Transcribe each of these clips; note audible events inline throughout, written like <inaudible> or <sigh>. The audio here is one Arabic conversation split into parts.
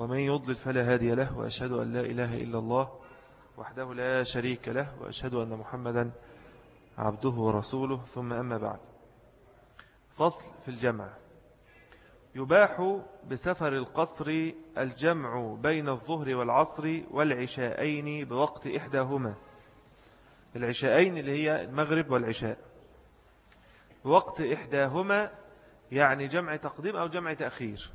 ومن يضلل فلا هادي له وأشهد أن لا إله إلا الله وحده لا شريك له وأشهد أن محمدا عبده ورسوله. ثم أما بعد. فصل في الجمع. يباح بسفر القصر الجمع بين الظهر والعصر والعشاءين بوقت إحداهما. العشاءين اللي هي المغرب والعشاء. بوقت إحداهما يعني جمع تقديم أو جمع تأخير.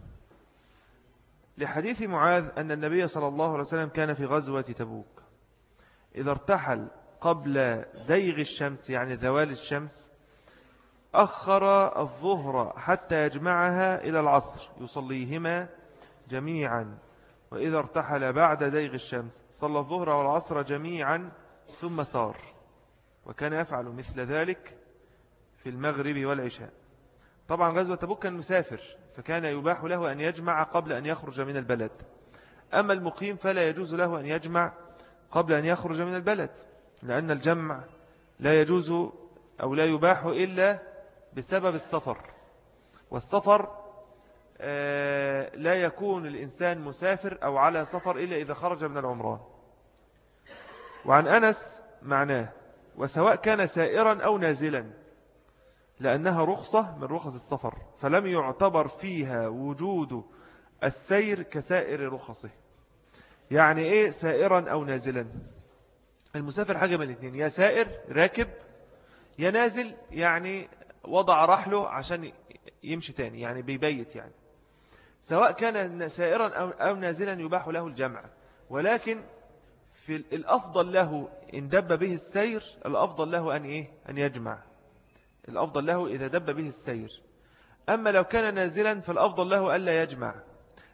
لحديث معاذ أن النبي صلى الله عليه وسلم كان في غزوة تبوك. إذا ارتحل قبل زيغ الشمس يعني ذوال الشمس أخر الظهر حتى يجمعها إلى العصر يصليهما جميعا. وإذا ارتحل بعد زيغ الشمس صلى الظهر والعصر جميعا ثم سار وكان يفعل مثل ذلك في المغرب والعشاء. طبعا غزوة تبوك كان مسافر. فكان يباح له أن يجمع قبل أن يخرج من البلد. أما المقيم فلا يجوز له أن يجمع قبل أن يخرج من البلد لأن الجمع لا يجوز أو لا يباح إلا بسبب السفر. والسفر آه، لا يكون الإنسان مسافر أو على سفر إلا إذا خرج من العمران. وعن أنس معناه وسواء كان سائرا أو نازلا لأنها رخصة من رخص السفر فلم يعتبر فيها وجود السير كسائر رخصه. يعني إيه سائرا أو نازلا؟ المسافر حاجة من الاثنين يا سائر راكب يا نازل يعني وضع رحله عشان يمشي تاني يعني بيبيت يعني. سواء كان سائرا أو نازلا يباح له الجمع ولكن في الأفضل له إن دب به السير الأفضل له أن, إيه؟ أن يجمع. الأفضل له إذا دب به السير. أما لو كان نازلا فالأفضل له ألا يجمع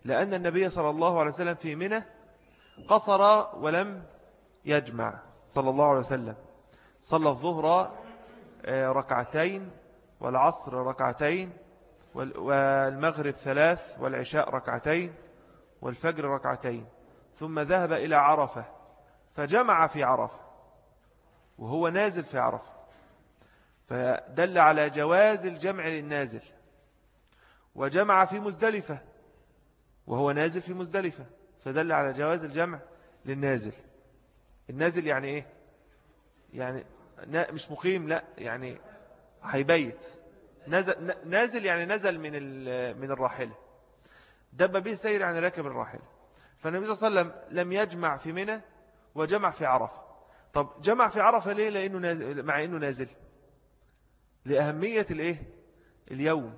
لأن النبي صلى الله عليه وسلم في منى قصر ولم يجمع صلى الله عليه وسلم. صلى الظهر آه، ركعتين والعصر ركعتين والمغرب ثلاث والعشاء ركعتين والفجر ركعتين. ثم ذهب إلى عرفة فجمع في عرفة وهو نازل في عرفة. فدل على جواز الجمع للنازل وجمع في مزدلفة وهو نازل في مزدلفة فدل على جواز الجمع للنازل. النازل يعني إيه؟ يعني مش مقيم لا يعني هيبيت. نزل, نازل يعني نزل من من الراحلة. دب به سير عن يعني راكب الراحلة. فالنبي صلى الله عليه وسلم لم يجمع في منى وجمع في عرفة. طب جمع في عرفة ليه؟ لأنه نازل مع أنه نازل. لأهمية الإيه؟ اليوم.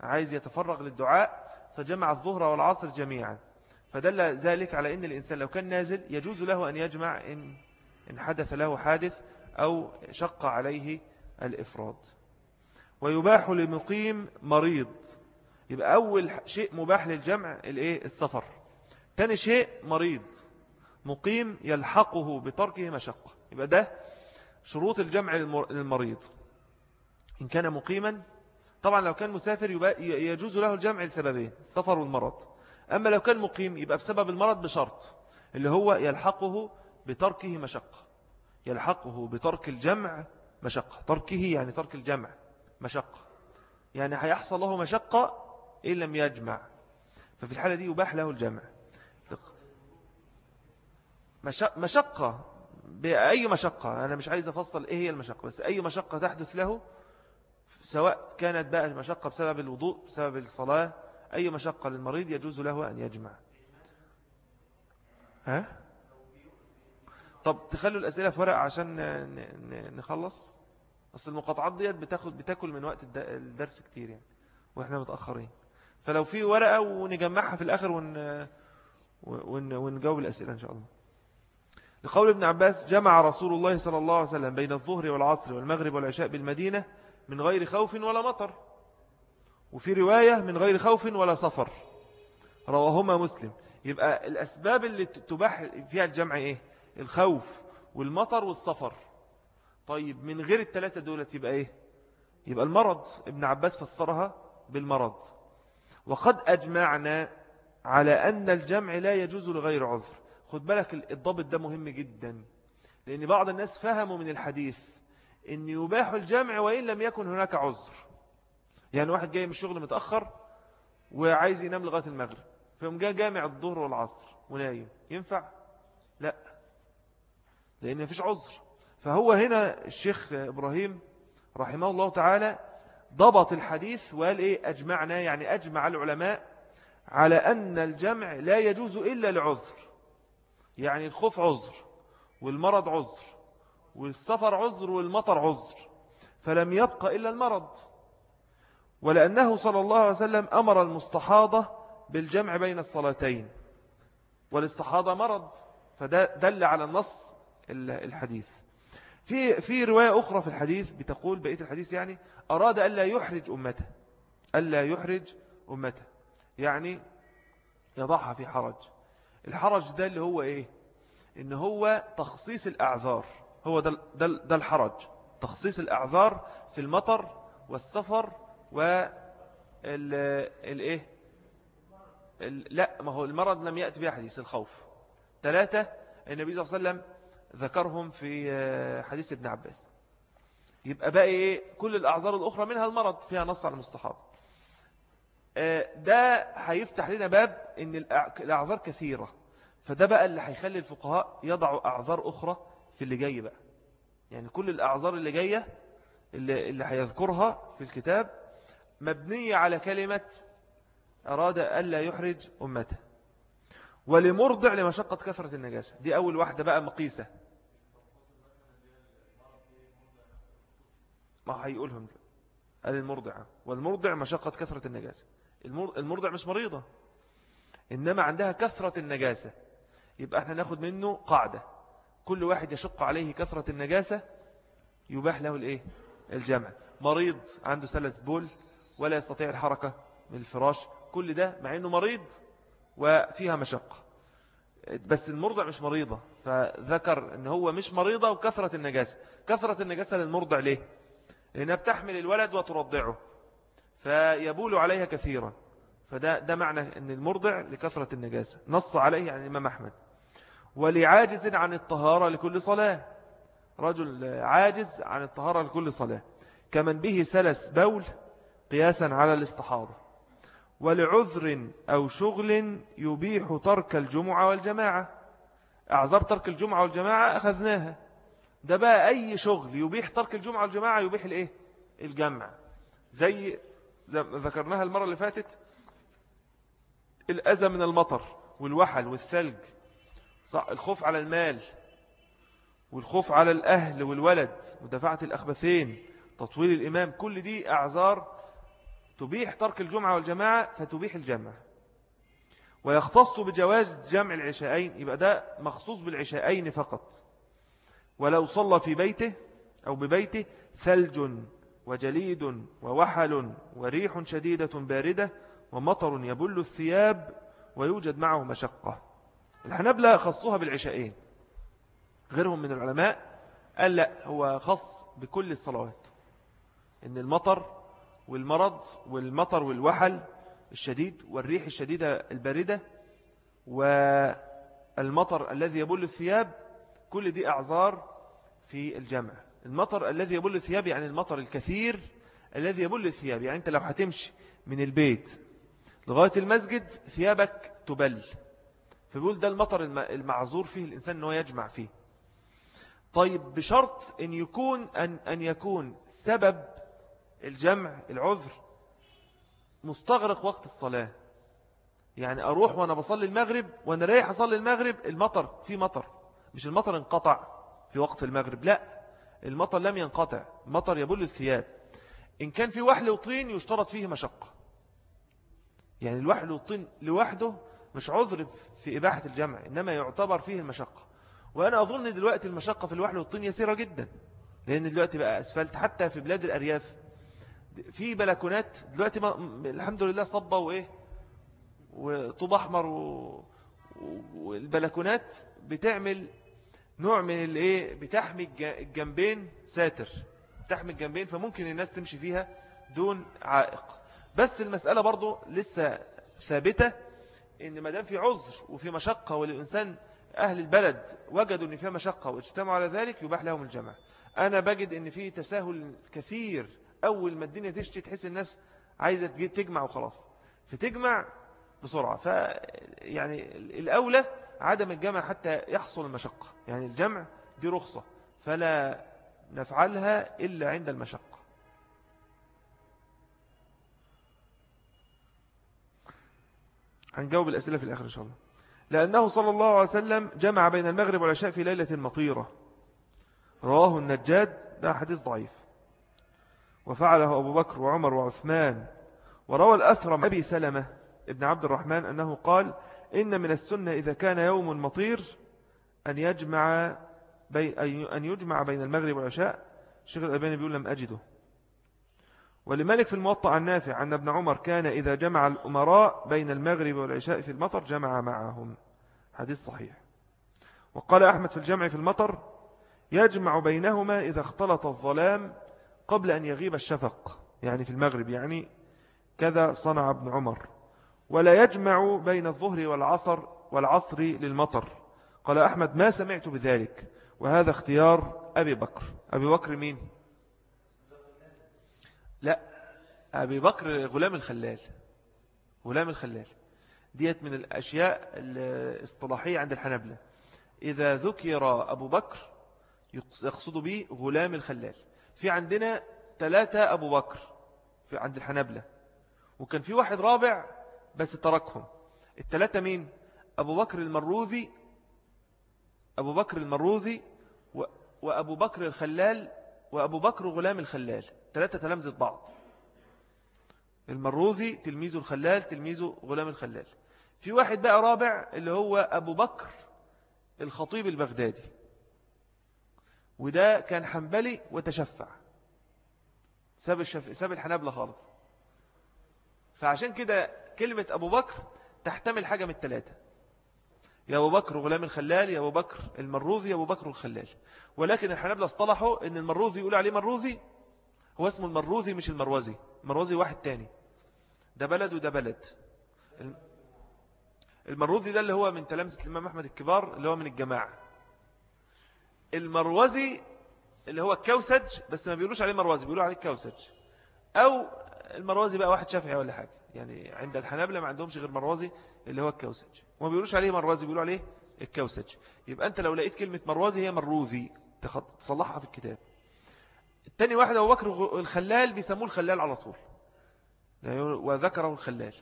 عايز يتفرغ للدعاء فجمع الظهر والعصر جميعا. فدل ذلك على أن الإنسان لو كان نازل يجوز له أن يجمع إن, إن حدث له حادث أو شق عليه الإفراد ويباح لمقيم مريض. يبقى أول شيء مباح للجمع الإيه؟ السفر. تاني شيء مريض. مقيم يلحقه بتركه مشقة. يبقى ده شروط الجمع للمريض. إن كان مقيما طبعا لو كان مسافر يجوز له الجمع لسببين السفر والمرض. أما لو كان مقيم يبقى بسبب المرض بشرط اللي هو يلحقه بتركه مشقة. يلحقه بترك الجمع مشقة. تركه يعني ترك الجمع مشقة. يعني هيحصل له مشقة إن لم يجمع. ففي الحالة دي يباح له الجمع. مشقة بأي مشقة؟ أنا مش عايز أفصل إيه هي المشقة بس أي مشقة تحدث له سواء كانت بقى المشقة بسبب الوضوء بسبب الصلاة أي مشقة للمريض يجوز له أن يجمع. ها؟ طب تخلوا الأسئلة في ورق عشان نخلص؟ أصل المقاطعات ديت بتاخد بتاكل من وقت الدرس كتير يعني وإحنا متأخرين. فلو في ورقة ونجمعها في الآخر ون... ون... ونجاوب الأسئلة إن شاء الله. لقول ابن عباس جمع رسول الله صلى الله عليه وسلم بين الظهر والعصر والمغرب والعشاء بالمدينة من غير خوف ولا مطر. وفي رواية من غير خوف ولا سفر. رواهما مسلم. يبقى الأسباب اللي تباح فيها الجمع إيه؟ الخوف والمطر والسفر. طيب من غير الثلاثة دولة يبقى إيه؟ يبقى المرض. ابن عباس فسرها بالمرض. وقد أجمعنا على أن الجمع لا يجوز لغير عذر. خد بالك الضبط ده مهم جدا. لأن بعض الناس فهموا من الحديث. أن يباح الجمع وإن لم يكن هناك عذر. يعني واحد جاي من الشغل متأخر وعايز ينام لغاية المغرب فيوم جاء جامع الظهر والعصر ونايم. ينفع؟ لا لأن مفيش عذر. فهو هنا الشيخ إبراهيم رحمه الله تعالى ضبط الحديث وقال إيه؟ أجمعنا يعني أجمع العلماء على أن الجمع لا يجوز إلا لعذر. يعني الخوف عذر والمرض عذر. والسفر عذر والمطر عذر فلم يبق إلا المرض. ولأنه صلى الله عليه وسلم أمر المستحاضة بالجمع بين الصلاتين. والاستحاضة مرض فدل على النص الحديث. في في رواية أخرى في الحديث بتقول بقية الحديث يعني أراد ألا يحرج أمته ألا يحرج أمته. يعني يضعها في حرج. الحرج ده اللي هو إيه؟ إن هو تخصيص الأعذار. هو ده, ده, ده الحرج تخصيص الأعذار في المطر والسفر والإيه لا ما هو المرض لم يأتي بها حديث الخوف. ثلاثة النبي صلى الله عليه وسلم ذكرهم في حديث ابن عباس. يبقى باقي إيه؟ كل الأعذار الأخرى منها المرض فيها نص على المستحاض. آه، ده هيفتح لنا باب إن الأعذار كثيرة. فده بقى اللي هيخلي الفقهاء يضعوا أعذار أخرى في اللي جاي بقى. يعني كل الأعذار اللي جاية اللي, اللي هيذكرها في الكتاب مبنية على كلمة أراد ألا يحرج أمته. ولمرضع لمشقة كثرة النجاسة. دي أول واحدة بقى مقيسة. ما هيقولهم قال المرضع. والمرضع مشقة كثرة النجاسة. المرضع مش مريضة. إنما عندها كثرة النجاسة. يبقى إحنا ناخد منه قاعدة. كل واحد يشق عليه كثرة النجاسة يباح له الإيه؟ الجمع. مريض عنده سلس بول ولا يستطيع الحركة من الفراش كل ده مع أنه مريض وفيها مشقة. بس المرضع مش مريضة فذكر أن هو مش مريضة وكثرة النجاسة. كثرة النجاسة للمرضع ليه؟ لأنها بتحمل الولد وترضعه فيبول عليها كثيرا. فده ده معنى أن المرضع لكثرة النجاسة. نص عليه عن الإمام أحمد. ولعاجز عن الطهارة لكل صلاة. رجل عاجز عن الطهارة لكل صلاة. كمن به سلس بول قياسا على الاستحاضة. ولعذر أو شغل يبيح ترك الجمعة والجماعة. أعذر ترك الجمعة والجماعة؟ أخذناها. ده بقى أي شغل يبيح ترك الجمعة والجماعة يبيح الإيه؟ الجمع. زي ذكرناها المرة اللي فاتت الأذى من المطر والوحل والثلج صح الخوف على المال والخوف على الأهل والولد ودفعة الأخبثين تطويل الإمام كل دي أعذار تبيح ترك الجمعة والجماعة فتبيح الجمعة ويختص بجواز جمع العشاءين يبقى ده مخصوص بالعشاءين فقط. ولو صلى في بيته أو ببيته ثلج وجليد ووحل وريح شديدة باردة ومطر يبل الثياب ويوجد معه مشقة. الحنبلة خصوها بالعشاءين غيرهم من العلماء قال لا هو خص بكل الصلوات. إن المطر والمرض والمطر والوحل الشديد والريح الشديدة الباردة والمطر الذي يبل الثياب كل دي أعذار في الجمع. المطر الذي يبل الثياب يعني المطر الكثير الذي يبل الثياب. يعني أنت لو هتمشي من البيت لغاية المسجد ثيابك تبل. فبيقول ده المطر المعذور فيه الإنسان أنه يجمع فيه. طيب بشرط أن يكون أن, أن يكون سبب الجمع العذر مستغرق وقت الصلاة. يعني أروح وأنا بصلي المغرب وأنا رايح أصلي المغرب المطر في مطر. مش المطر انقطع في وقت المغرب لا. المطر لم ينقطع. المطر يبل الثياب. إن كان في وحل وطين يشترط فيه مشقة. يعني الوحل والطين لوحده مش عذر في إباحة الجمع إنما يعتبر فيه المشقة. وأنا أظن دلوقتي المشقة في الوحل والطين يسيرة جدا لأن دلوقتي بقى أسفلت حتى في بلاد الأرياف. في بلكونات دلوقتي ما الحمد لله صبة وإيه وطوب أحمر و... والبلكونات بتعمل نوع من الإيه بتحمي الجنبين ساتر. تحمي الجنبين فممكن الناس تمشي فيها دون عائق. بس المسألة برضو لسه ثابتة. إن ما دام في عذر وفي مشقة والإنسان أهل البلد وجدوا أن فيها مشقة واجتمعوا على ذلك يباح لهم الجمع أنا بجد أن فيه تساهل كثير أول ما الدنيا تشتي تحس الناس عايزة تجمع وخلاص. فتجمع بسرعة. ف يعني الأولى عدم الجمع حتى يحصل المشقة. يعني الجمع دي رخصة. فلا نفعلها إلا عند المشقة. هنجاوب الأسئلة في الآخر إن شاء الله. لأنه صلى الله عليه وسلم جمع بين المغرب والعشاء في ليلة مطيرة. رواه النجاد ده حديث ضعيف. وفعله أبو بكر وعمر وعثمان. وروى الأثرم أبي سلمة ابن عبد الرحمن أنه قال إن من السنة إذا كان يوم مطير أن يجمع بين أن يجمع بين المغرب والعشاء. الشيخ الألباني بيقول لم أجده. ولمالك في الموطع النافع أن ابن عمر كان إذا جمع الأمراء بين المغرب والعشاء في المطر جمع معهم. حديث صحيح. وقال أحمد في الجمع في المطر يجمع بينهما إذا اختلط الظلام قبل أن يغيب الشفق يعني في المغرب يعني كذا صنع ابن عمر. ولا يجمع بين الظهر والعصر والعصر للمطر. قال أحمد ما سمعت بذلك. وهذا اختيار أبي بكر. أبي بكر مين؟ لا أبي بكر غلام الخلال غلام الخلال ديت من الأشياء الاصطلاحية عند الحنبلة إذا ذكر أبو بكر يقصد به غلام الخلال في عندنا ثلاثة أبو بكر في عند الحنبلة وكان في واحد رابع بس تركهم. الثلاثة مين؟ أبو بكر المروذي أبو بكر المروذي وأبو بكر الخلال وأبو بكر غلام الخلال. ثلاثة تلامذة بعض المروذي تلميذه الخلال تلميذه غلام الخلال. في واحد بقى رابع اللي هو أبو بكر الخطيب البغدادي. وده كان حنبلي وتشفع. ساب, الشف... ساب الحنابلة خالص. فعشان كده كلمة أبو بكر تحتمل حاجة من الثلاثة يا أبو بكر غلام الخلال يا أبو بكر المروذي يا أبو بكر الخلال. ولكن الحنابلة اصطلحوا أن المروذي يقول عليه مروذي هو اسمه المروذي مش المروزي المروزي واحد تاني. ده بلد وده بلد. المروذي ده اللي هو من تلامسة الإمام أحمد الكبار اللي هو من الجماعة. المروزي اللي هو الكوسج بس ما بيقولوش عليه مروزي بيقولوا عليه الكوسج أو المروزي بقى واحد شافعي ولا حاجة. يعني عند الحنابلة ما عندهمش غير مروزي اللي هو الكوسج. وما بيقولوش عليه مروزي بيقولوا عليه الكوسج. يبقى أنت لو لقيت كلمة مروزي هي مروذي تصلحها في الكتاب. التاني واحد أبو بكر الخلال بيسموه الخلال على طول. يعني وذكره الخلال.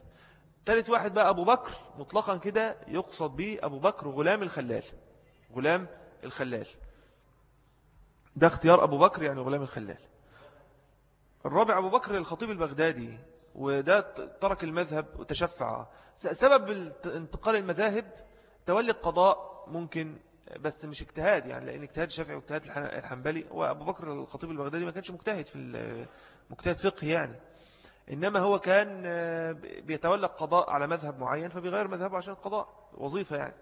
تالت واحد بقى أبو بكر مطلقا كده يقصد به أبو بكر غلام الخلال. غلام الخلال. ده اختيار أبو بكر يعني غلام الخلال. الرابع أبو بكر الخطيب البغدادي وده ترك المذهب وتشفع. سبب انتقال المذاهب تولي القضاء ممكن بس مش اجتهاد يعني لأن اجتهاد الشافعي واجتهاد الحنبلي وأبو بكر الخطيب البغدادي ما كانش مجتهد في مجتهد فقه يعني. إنما هو كان آه، بيتولى القضاء على مذهب معين فبيغير مذهبه عشان القضاء. وظيفة يعني.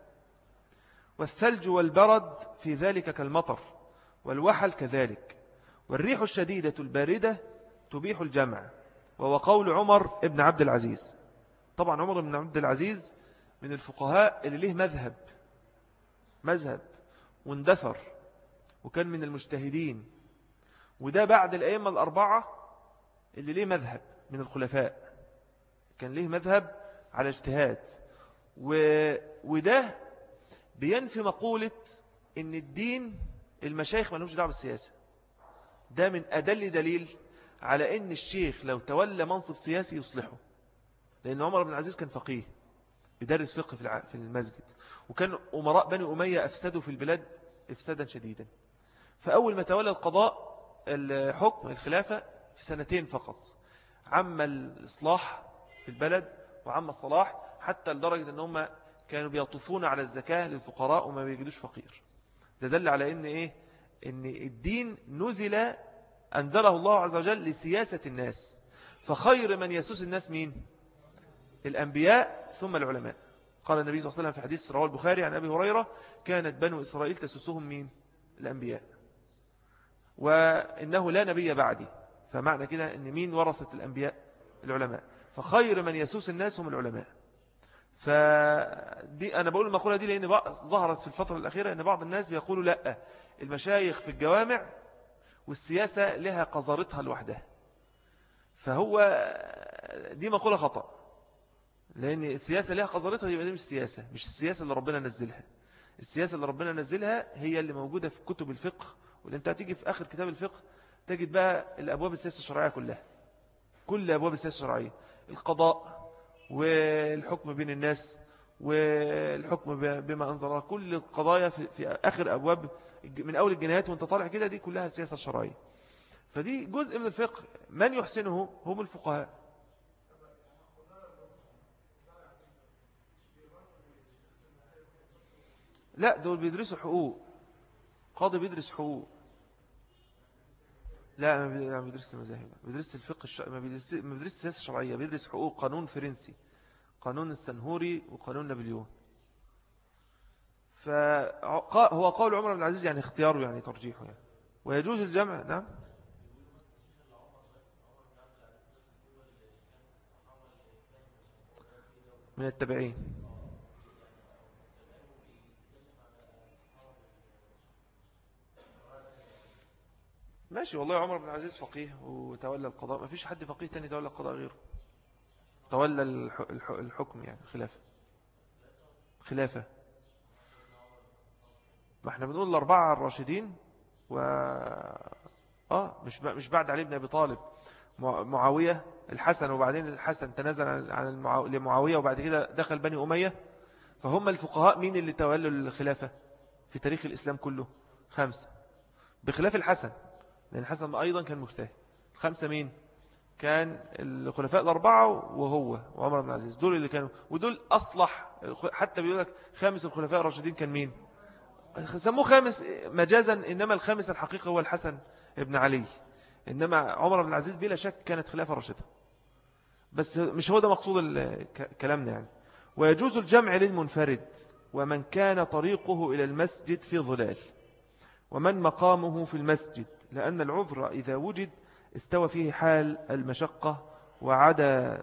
والثلج والبرد في ذلك كالمطر والوحل كذلك. والريح الشديدة الباردة تبيح الجمع. وهو قول عمر ابن عبد العزيز. طبعا عمر بن عبد العزيز من الفقهاء اللي ليه مذهب مذهب واندثر وكان من المجتهدين وده بعد الأئمة الأربعة اللي ليه مذهب من الخلفاء. كان ليه مذهب على اجتهاد. و... وده بينفي مقولة إن الدين المشايخ ما لهمش دعوة بالسياسة. ده من أدل دليل على أن الشيخ لو تولى منصب سياسي يصلحه. لأن عمر بن عزيز كان فقيه يدرس فقه في المسجد. وكان أمراء بني أمية أفسدوا في البلاد إفسادا شديدا. فأول ما تولى القضاء الحكم الخلافة في سنتين فقط. عم الإصلاح في البلد وعم الصلاح حتى لدرجة أنهم كانوا بيطوفون على الزكاة للفقراء وما بيجدوش فقير. ده دل على أن, إيه؟ أن الدين نزل أنزله الله عز وجل لسياسة الناس فخير من يسوس الناس مين؟ الأنبياء ثم العلماء قال النبي صلى الله عليه وسلم في حديث رواه البخاري عن أبي هريرة كانت بنو إسرائيل تسوسهم مين؟ الأنبياء وإنه لا نبي بعدي فمعنى كده أن مين ورثة الأنبياء؟ العلماء فخير من يسوس الناس هم العلماء فدي أنا بقول المقولة دي لأن ظهرت في الفترة الأخيرة أن بعض الناس بيقولوا لأ المشايخ في الجوامع والسياسة لها قذرتها لوحدها. فهو دي مقولة خطأ. لأن السياسة لها قذرتها دي مش سياسة مش السياسة اللي ربنا نزلها. السياسة اللي ربنا نزلها هي اللي موجودة في كتب الفقه واللي انت هتيجي في آخر كتاب الفقه تجد بقى الأبواب السياسة الشرعية كلها. كل أبواب السياسة الشرعية. القضاء والحكم بين الناس. والحكم بما أنزل الله كل القضايا في آخر أبواب من أول الجنايات وأنت طالع كده دي كلها السياسة الشرعية فدي جزء من الفقه. من يحسنه؟ هم الفقهاء. لا دول بيدرسوا حقوق. قاضي بيدرس حقوق. لا ما بيدرس المذاهب. بيدرس الفقه الش... ما بيدرس ما بيدرس السياسة الشرعيه بيدرس حقوق قانون فرنسي. قانون السنهوري وقانون نابليون. فهو قول عمر بن العزيز يعني اختياره يعني ترجيحه يعني. ويجوز الجمع نعم. من التابعين. ماشي والله عمر بن عزيز فقيه وتولى القضاء. ما فيش حد فقيه تاني تولى القضاء غيره. تولى الحكم يعني الخلافة خلافة. ما إحنا بنقول الأربعة الراشدين و آه مش مش بعد علي بن أبي طالب. معاوية الحسن وبعدين الحسن تنازل عن المعاو... لمعاوية وبعد كده دخل بني أمية. فهم الفقهاء مين اللي تولوا الخلافة في تاريخ الإسلام كله؟ خمسة. بخلاف الحسن. لأن الحسن أيضا كان مجتهد. خمسة مين؟ كان الخلفاء الأربعة وهو وعمر بن عزيز. دول اللي كانوا ودول أصلح حتى بيقول لك خامس الخلفاء الراشدين كان مين؟ سموه خامس مجازا إنما الخامس الحقيقة هو الحسن ابن علي. إنما عمر بن عزيز بلا شك كانت خلافة راشدة. بس مش هو ده مقصود كلامنا يعني. ويجوز الجمع للمنفرد ومن كان طريقه إلى المسجد في ظلال ومن مقامه في المسجد لأن العذر إذا وجد استوى فيه حال المشقة وعدى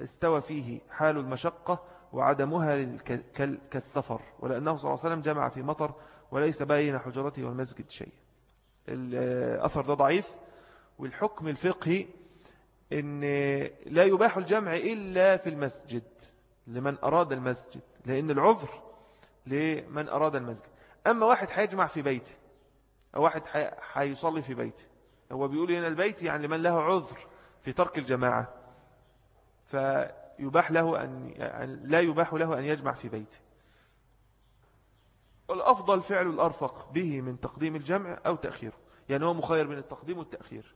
استوى فيه حال المشقة وعدمها كالسفر ولأنه صلى الله عليه وسلم جمع في مطر وليس بين حجرته والمسجد شيء الأثر ده ضعيف والحكم الفقهي أن لا يباح الجمع إلا في المسجد لمن أراد المسجد لأن العذر لمن أراد المسجد. أما واحد حيجمع في بيته أو واحد حيصلي في بيته هو بيقول هنا البيت يعني لمن له عذر في ترك الجماعة فيباح له أن يعني لا يباح له أن يجمع في بيته. الأفضل فعل الأرفق به من تقديم الجمع أو تأخيره يعني هو مخير بين التقديم والتأخير.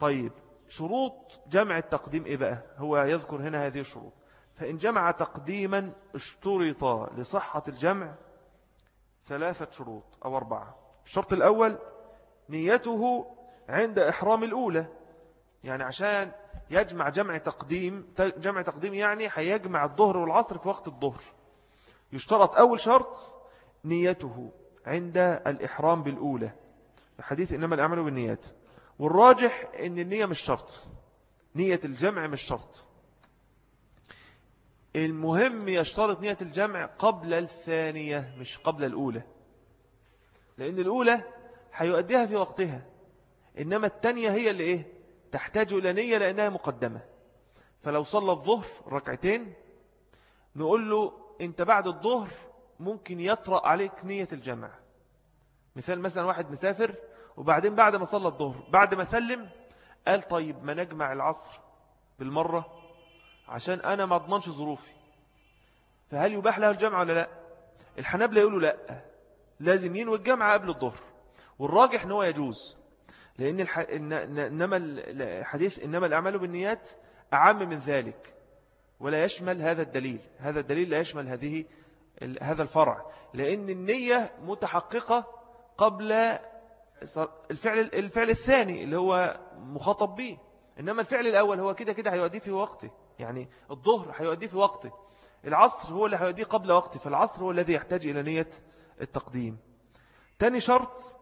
طيب شروط جمع التقديم إيه بقى؟ هو يذكر هنا هذه الشروط. فإن جمع تقديما اشترط لصحة الجمع ثلاثة شروط أو أربعة. الشرط الأول نيته عند إحرام الأولى. يعني عشان يجمع جمع تقديم جمع تقديم يعني هيجمع الظهر والعصر في وقت الظهر. يشترط أول شرط نيته عند الإحرام بالأولى. الحديث إنما الأعمال بالنيات. والراجح إن النية مش شرط. نية الجمع مش شرط. المهم يشترط نية الجمع قبل الثانية مش قبل الأولى. لأن الأولى هيؤديها في وقتها. إنما التانية هي اللي إيه تحتاج إلى نية لأنها مقدمة. فلو صلى الظهر ركعتين نقول له أنت بعد الظهر ممكن يطرأ عليك نية الجمع. مثال مثلا واحد مسافر وبعدين بعد ما صلى الظهر بعد ما سلم قال طيب ما نجمع العصر بالمرة عشان أنا ما أضمنش ظروفي. فهل يباح له الجمع ولا لا؟ الحنابلة يقولوا لا. لازم ينوي الجمعة قبل الظهر. والراجح أنه يجوز. لأن الح... إنما الحديث إنما الأعمال بالنيات أعم من ذلك ولا يشمل هذا الدليل. هذا الدليل لا يشمل هذه هذا الفرع. لأن النية متحققة قبل الفعل الفعل الثاني اللي هو مخاطب به. إنما الفعل الأول هو كده كده هيؤديه في وقته. يعني الظهر هيؤديه في وقته. العصر هو اللي هيؤديه قبل وقته. فالعصر هو الذي يحتاج إلى نية التقديم. تاني شرط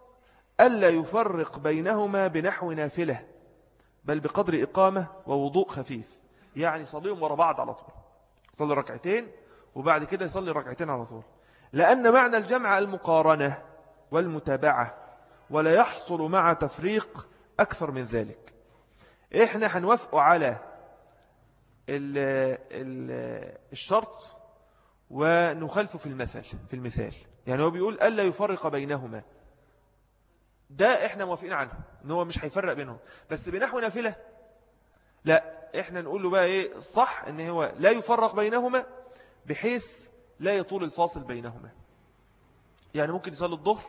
ألا يفرق بينهما بنحو نافلة بل بقدر إقامة ووضوء خفيف. يعني صليهم وراء بعض على طول. صلي ركعتين وبعد كده يصلي ركعتين على طول. لأن معنى الجمع المقارنة والمتابعة ولا يحصل مع تفريق أكثر من ذلك. إحنا هنوافق على الـ الـ الشرط ونخالفه في المثل في المثال. يعني هو بيقول ألا يفرق بينهما. ده إحنا موافقين عنه إن هو مش هيفرق بينهم. بس بنحو نافلة لا إحنا نقول له بقى إيه صح إن هو لا يفرق بينهما بحيث لا يطول الفاصل بينهما. يعني ممكن يصلي الظهر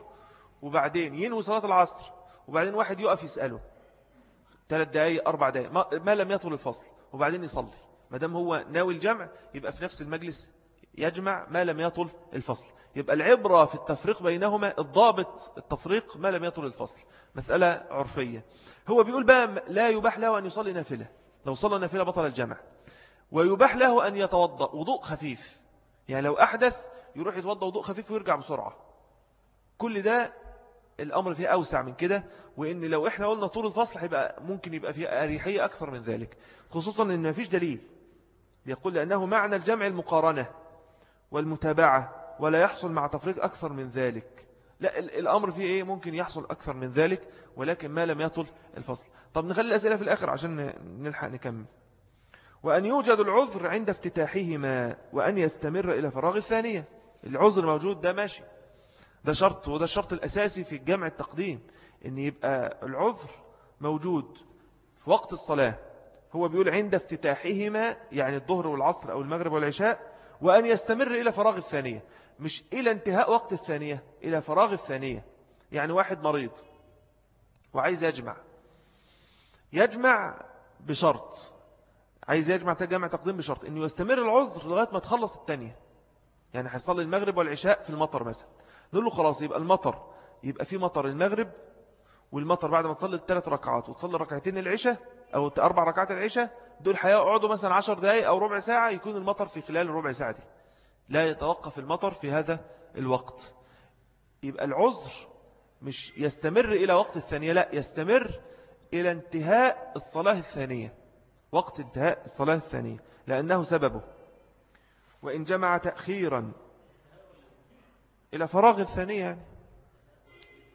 وبعدين ينوي صلاة العصر وبعدين واحد يقف يسأله. ثلاث دقايق أربع دقايق ما لم يطول الفصل وبعدين يصلي. ما دام هو ناوي الجمع يبقى في نفس المجلس يجمع ما لم يطل الفصل. يبقى العبرة في التفريق بينهما الضابط التفريق ما لم يطل الفصل. مسألة عرفية. هو بيقول بقى لا يباح له أن يصلي نافلة. لو صلى نافلة بطل الجمع. ويباح له أن يتوضأ. وضوء خفيف. يعني لو أحدث يروح يتوضأ وضوء خفيف ويرجع بسرعة. كل ده الأمر فيه أوسع من كده. وإن لو إحنا قلنا طول الفصل هيبقى ممكن يبقى فيه أريحية أكثر من ذلك. خصوصا إن مفيش دليل. يقول لأنه معنى الجمع المقارنة. والمتابعة ولا يحصل مع تفريق أكثر من ذلك. لا الأمر فيه إيه؟ ممكن يحصل أكثر من ذلك ولكن ما لم يطل الفصل. طب نخلي الأسئلة في الآخر عشان نلحق نكمل. وأن يوجد العذر عند افتتاحهما وأن يستمر إلى فراغ الثانية. العذر موجود ده ماشي. ده شرط وده الشرط الأساسي في الجمع التقديم أن يبقى العذر موجود في وقت الصلاة. هو بيقول عند افتتاحهما يعني الظهر والعصر أو المغرب والعشاء وأن يستمر إلى فراغ الثانية مش إلى انتهاء وقت الثانية إلى فراغ الثانية. يعني واحد مريض وعايز يجمع. يجمع بشرط. عايز يجمع تجمع تقديم بشرط. أنه يستمر العذر لغاية ما تخلص الثانية. يعني حصل المغرب والعشاء في المطر مثلا. نقول له خلاص يبقى المطر. يبقى في مطر المغرب والمطر بعد ما تصلي الثلاث ركعات وتصلي ركعتين العشاء أو أربع ركعات العشاء دول هيقعدوا مثلا 10 دقايق أو ربع ساعة يكون المطر في خلال الربع ساعة دي. لا يتوقف المطر في هذا الوقت. يبقى العذر مش يستمر إلى وقت الثانية لا يستمر إلى انتهاء الصلاة الثانية. وقت انتهاء الصلاة الثانية لأنه سببه. وإن جمع تأخيرا إلى فراغ الثانية يعني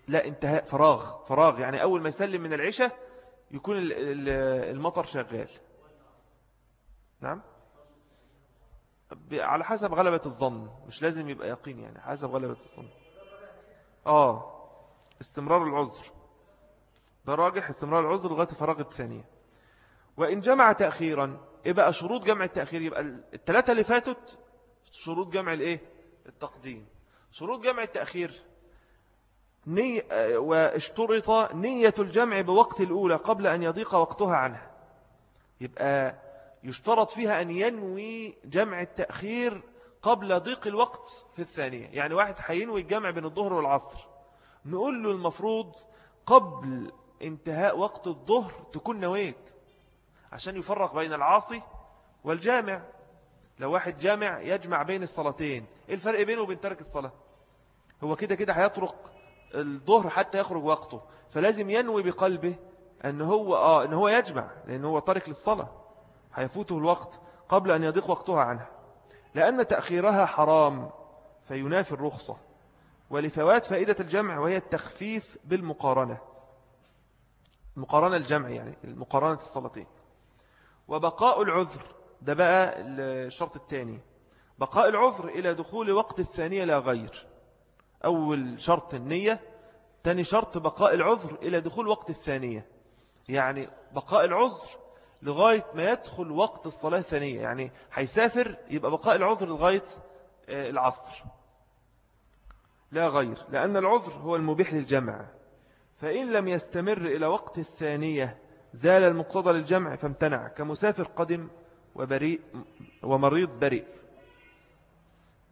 لا انتهاء فراغ فراغ يعني أول ما يسلم من العشاء يكون المطر شغال. نعم. على حسب غلبة الظن. مش لازم يبقى يقين يعني. حسب غلبة الظن. آه. استمرار العذر. ده راجح استمرار العذر لغاية فراغ الثانية. وإن جمع تأخيرا إيه يبقى شروط جمع التأخير؟ يبقى الثلاثة اللي فاتت شروط جمع الإيه؟ التقديم. شروط جمع التأخير. ني آه، واشترط نية الجمع بوقت الأولى قبل أن يضيق وقتها عنها. يبقى يشترط فيها أن ينوي جمع التأخير قبل ضيق الوقت في الثانية. يعني واحد حينوي الجمع بين الظهر والعصر. نقول له المفروض قبل انتهاء وقت الظهر تكون نويت عشان يفرق بين العاصي والجامع. لو واحد جامع يجمع بين الصلاتين. إيه الفرق بينه وبين ترك الصلاة؟ هو كده كده هيطرق الظهر حتى يخرج وقته. فلازم ينوي بقلبه أن هو آه إن هو يجمع لأن هو تارك للصلاة. هيفوته الوقت قبل أن يضيق وقتها عنها لأن تأخيرها حرام فينافي الرخصة. ولفوات فائدة الجمع وهي التخفيف بالمقارنة. المقارنة الجمع يعني المقارنة الصلاتين وبقاء العذر ده بقى الشرط الثاني. بقاء العذر إلى دخول وقت الثانية لا غير. أول شرط النية تاني شرط بقاء العذر إلى دخول وقت الثانية. يعني بقاء العذر لغاية ما يدخل وقت الصلاة الثانية. يعني هيسافر يبقى بقاء العذر لغاية آه، العصر. لا غير لأن العذر هو المبيح للجمع. فإن لم يستمر إلى وقت الثانية زال المقتضى للجمع فامتنع كمسافر قدم وبريء ومريض بريء.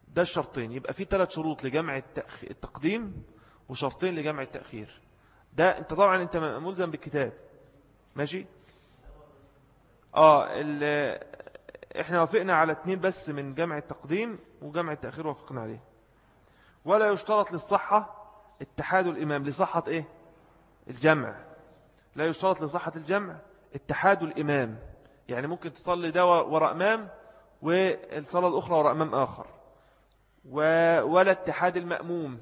ده الشرطين. يبقى في ثلاث شروط لجمع التقديم وشرطين لجمع التأخير. ده أنت طبعا أنت ملزم بالكتاب ماشي؟ آه اللي إحنا وافقنا على اتنين بس من جمع التقديم وجمع التأخير وافقنا عليه. ولا يشترط للصحة اتحاد الإمام. لصحة إيه؟ الجمع. لا يشترط لصحة الجمع اتحاد الإمام. يعني ممكن تصلي ده وراء إمام والصلاة الأخرى وراء إمام آخر. ولا اتحاد المأموم.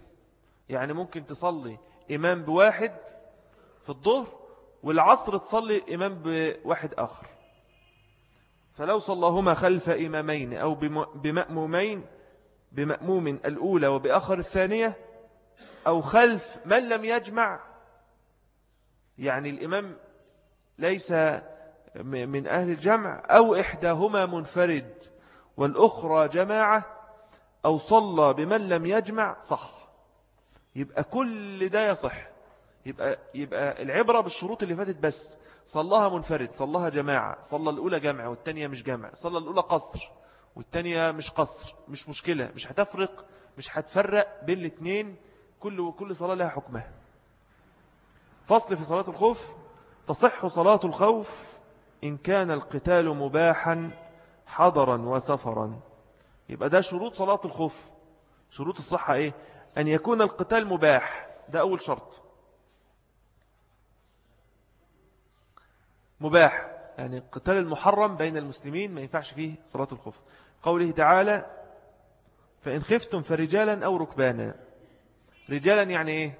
يعني ممكن تصلي إمام بواحد في الظهر والعصر تصلي إمام بواحد آخر. فلو صلىهما خلف إمامين أو بمأمومين بمأموم الأولى وبآخر الثانية أو خلف من لم يجمع. يعني الإمام ليس من أهل الجمع أو إحداهما منفرد والأخرى جماعة أو صلى بمن لم يجمع صح. يبقى كل ده يصح. يبقى, يبقى العبرة بالشروط اللي فاتت بس. صلىها منفرد صلىها جماعة. صلى الأولى جمع والتانية مش جمع. صلى الأولى قصر والتانية مش قصر مش مشكلة مش هتفرق مش هتفرق بين الاثنين كل كل صلاة لها حكمها. فصل في صلاة الخوف. تصح صلاة الخوف إن كان القتال مباحا حضرا وسفرا. يبقى ده شروط صلاة الخوف. شروط الصحة إيه؟ أن يكون القتال مباح. ده أول شرط. مباح. يعني القتال المحرم بين المسلمين ما ينفعش فيه صلاة الخوف. قوله تعالى فإن خفتم فرجالا أو ركبانا. رجالا يعني إيه؟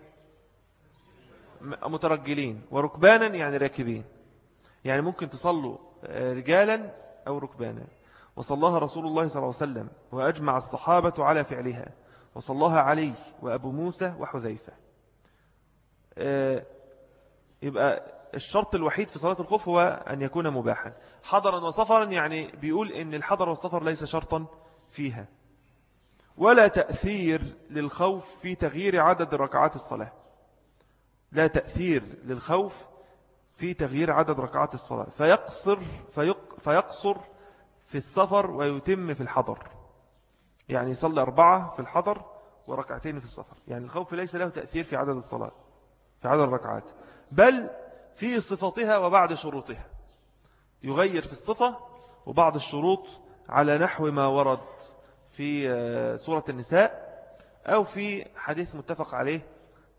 مترجلين. وركبانا يعني راكبين. يعني ممكن تصلوا آه، رجالا أو ركبانا. وصلىها رسول الله صلى الله عليه وسلم وأجمع الصحابة على فعلها. وصلىها علي وأبو موسى وحذيفة. آه، يبقى الشرط الوحيد في صلاة الخوف هو أن يكون مباحا. حضرا وسفرا يعني بيقول إن الحضر والسفر ليس شرطا فيها. ولا تأثير للخوف في تغيير عدد ركعات الصلاة. لا تأثير للخوف في تغيير عدد ركعات الصلاة. فيقصر, فيق فيقصر في السفر ويتم في الحضر. يعني يصلي أربعة في الحضر وركعتين في السفر. يعني الخوف ليس له تأثير في عدد الصلاة في عدد الركعات. بل في صفتها وبعد شروطها. يغير في الصفة وبعض الشروط على نحو ما ورد في آه، سورة النساء أو في حديث متفق عليه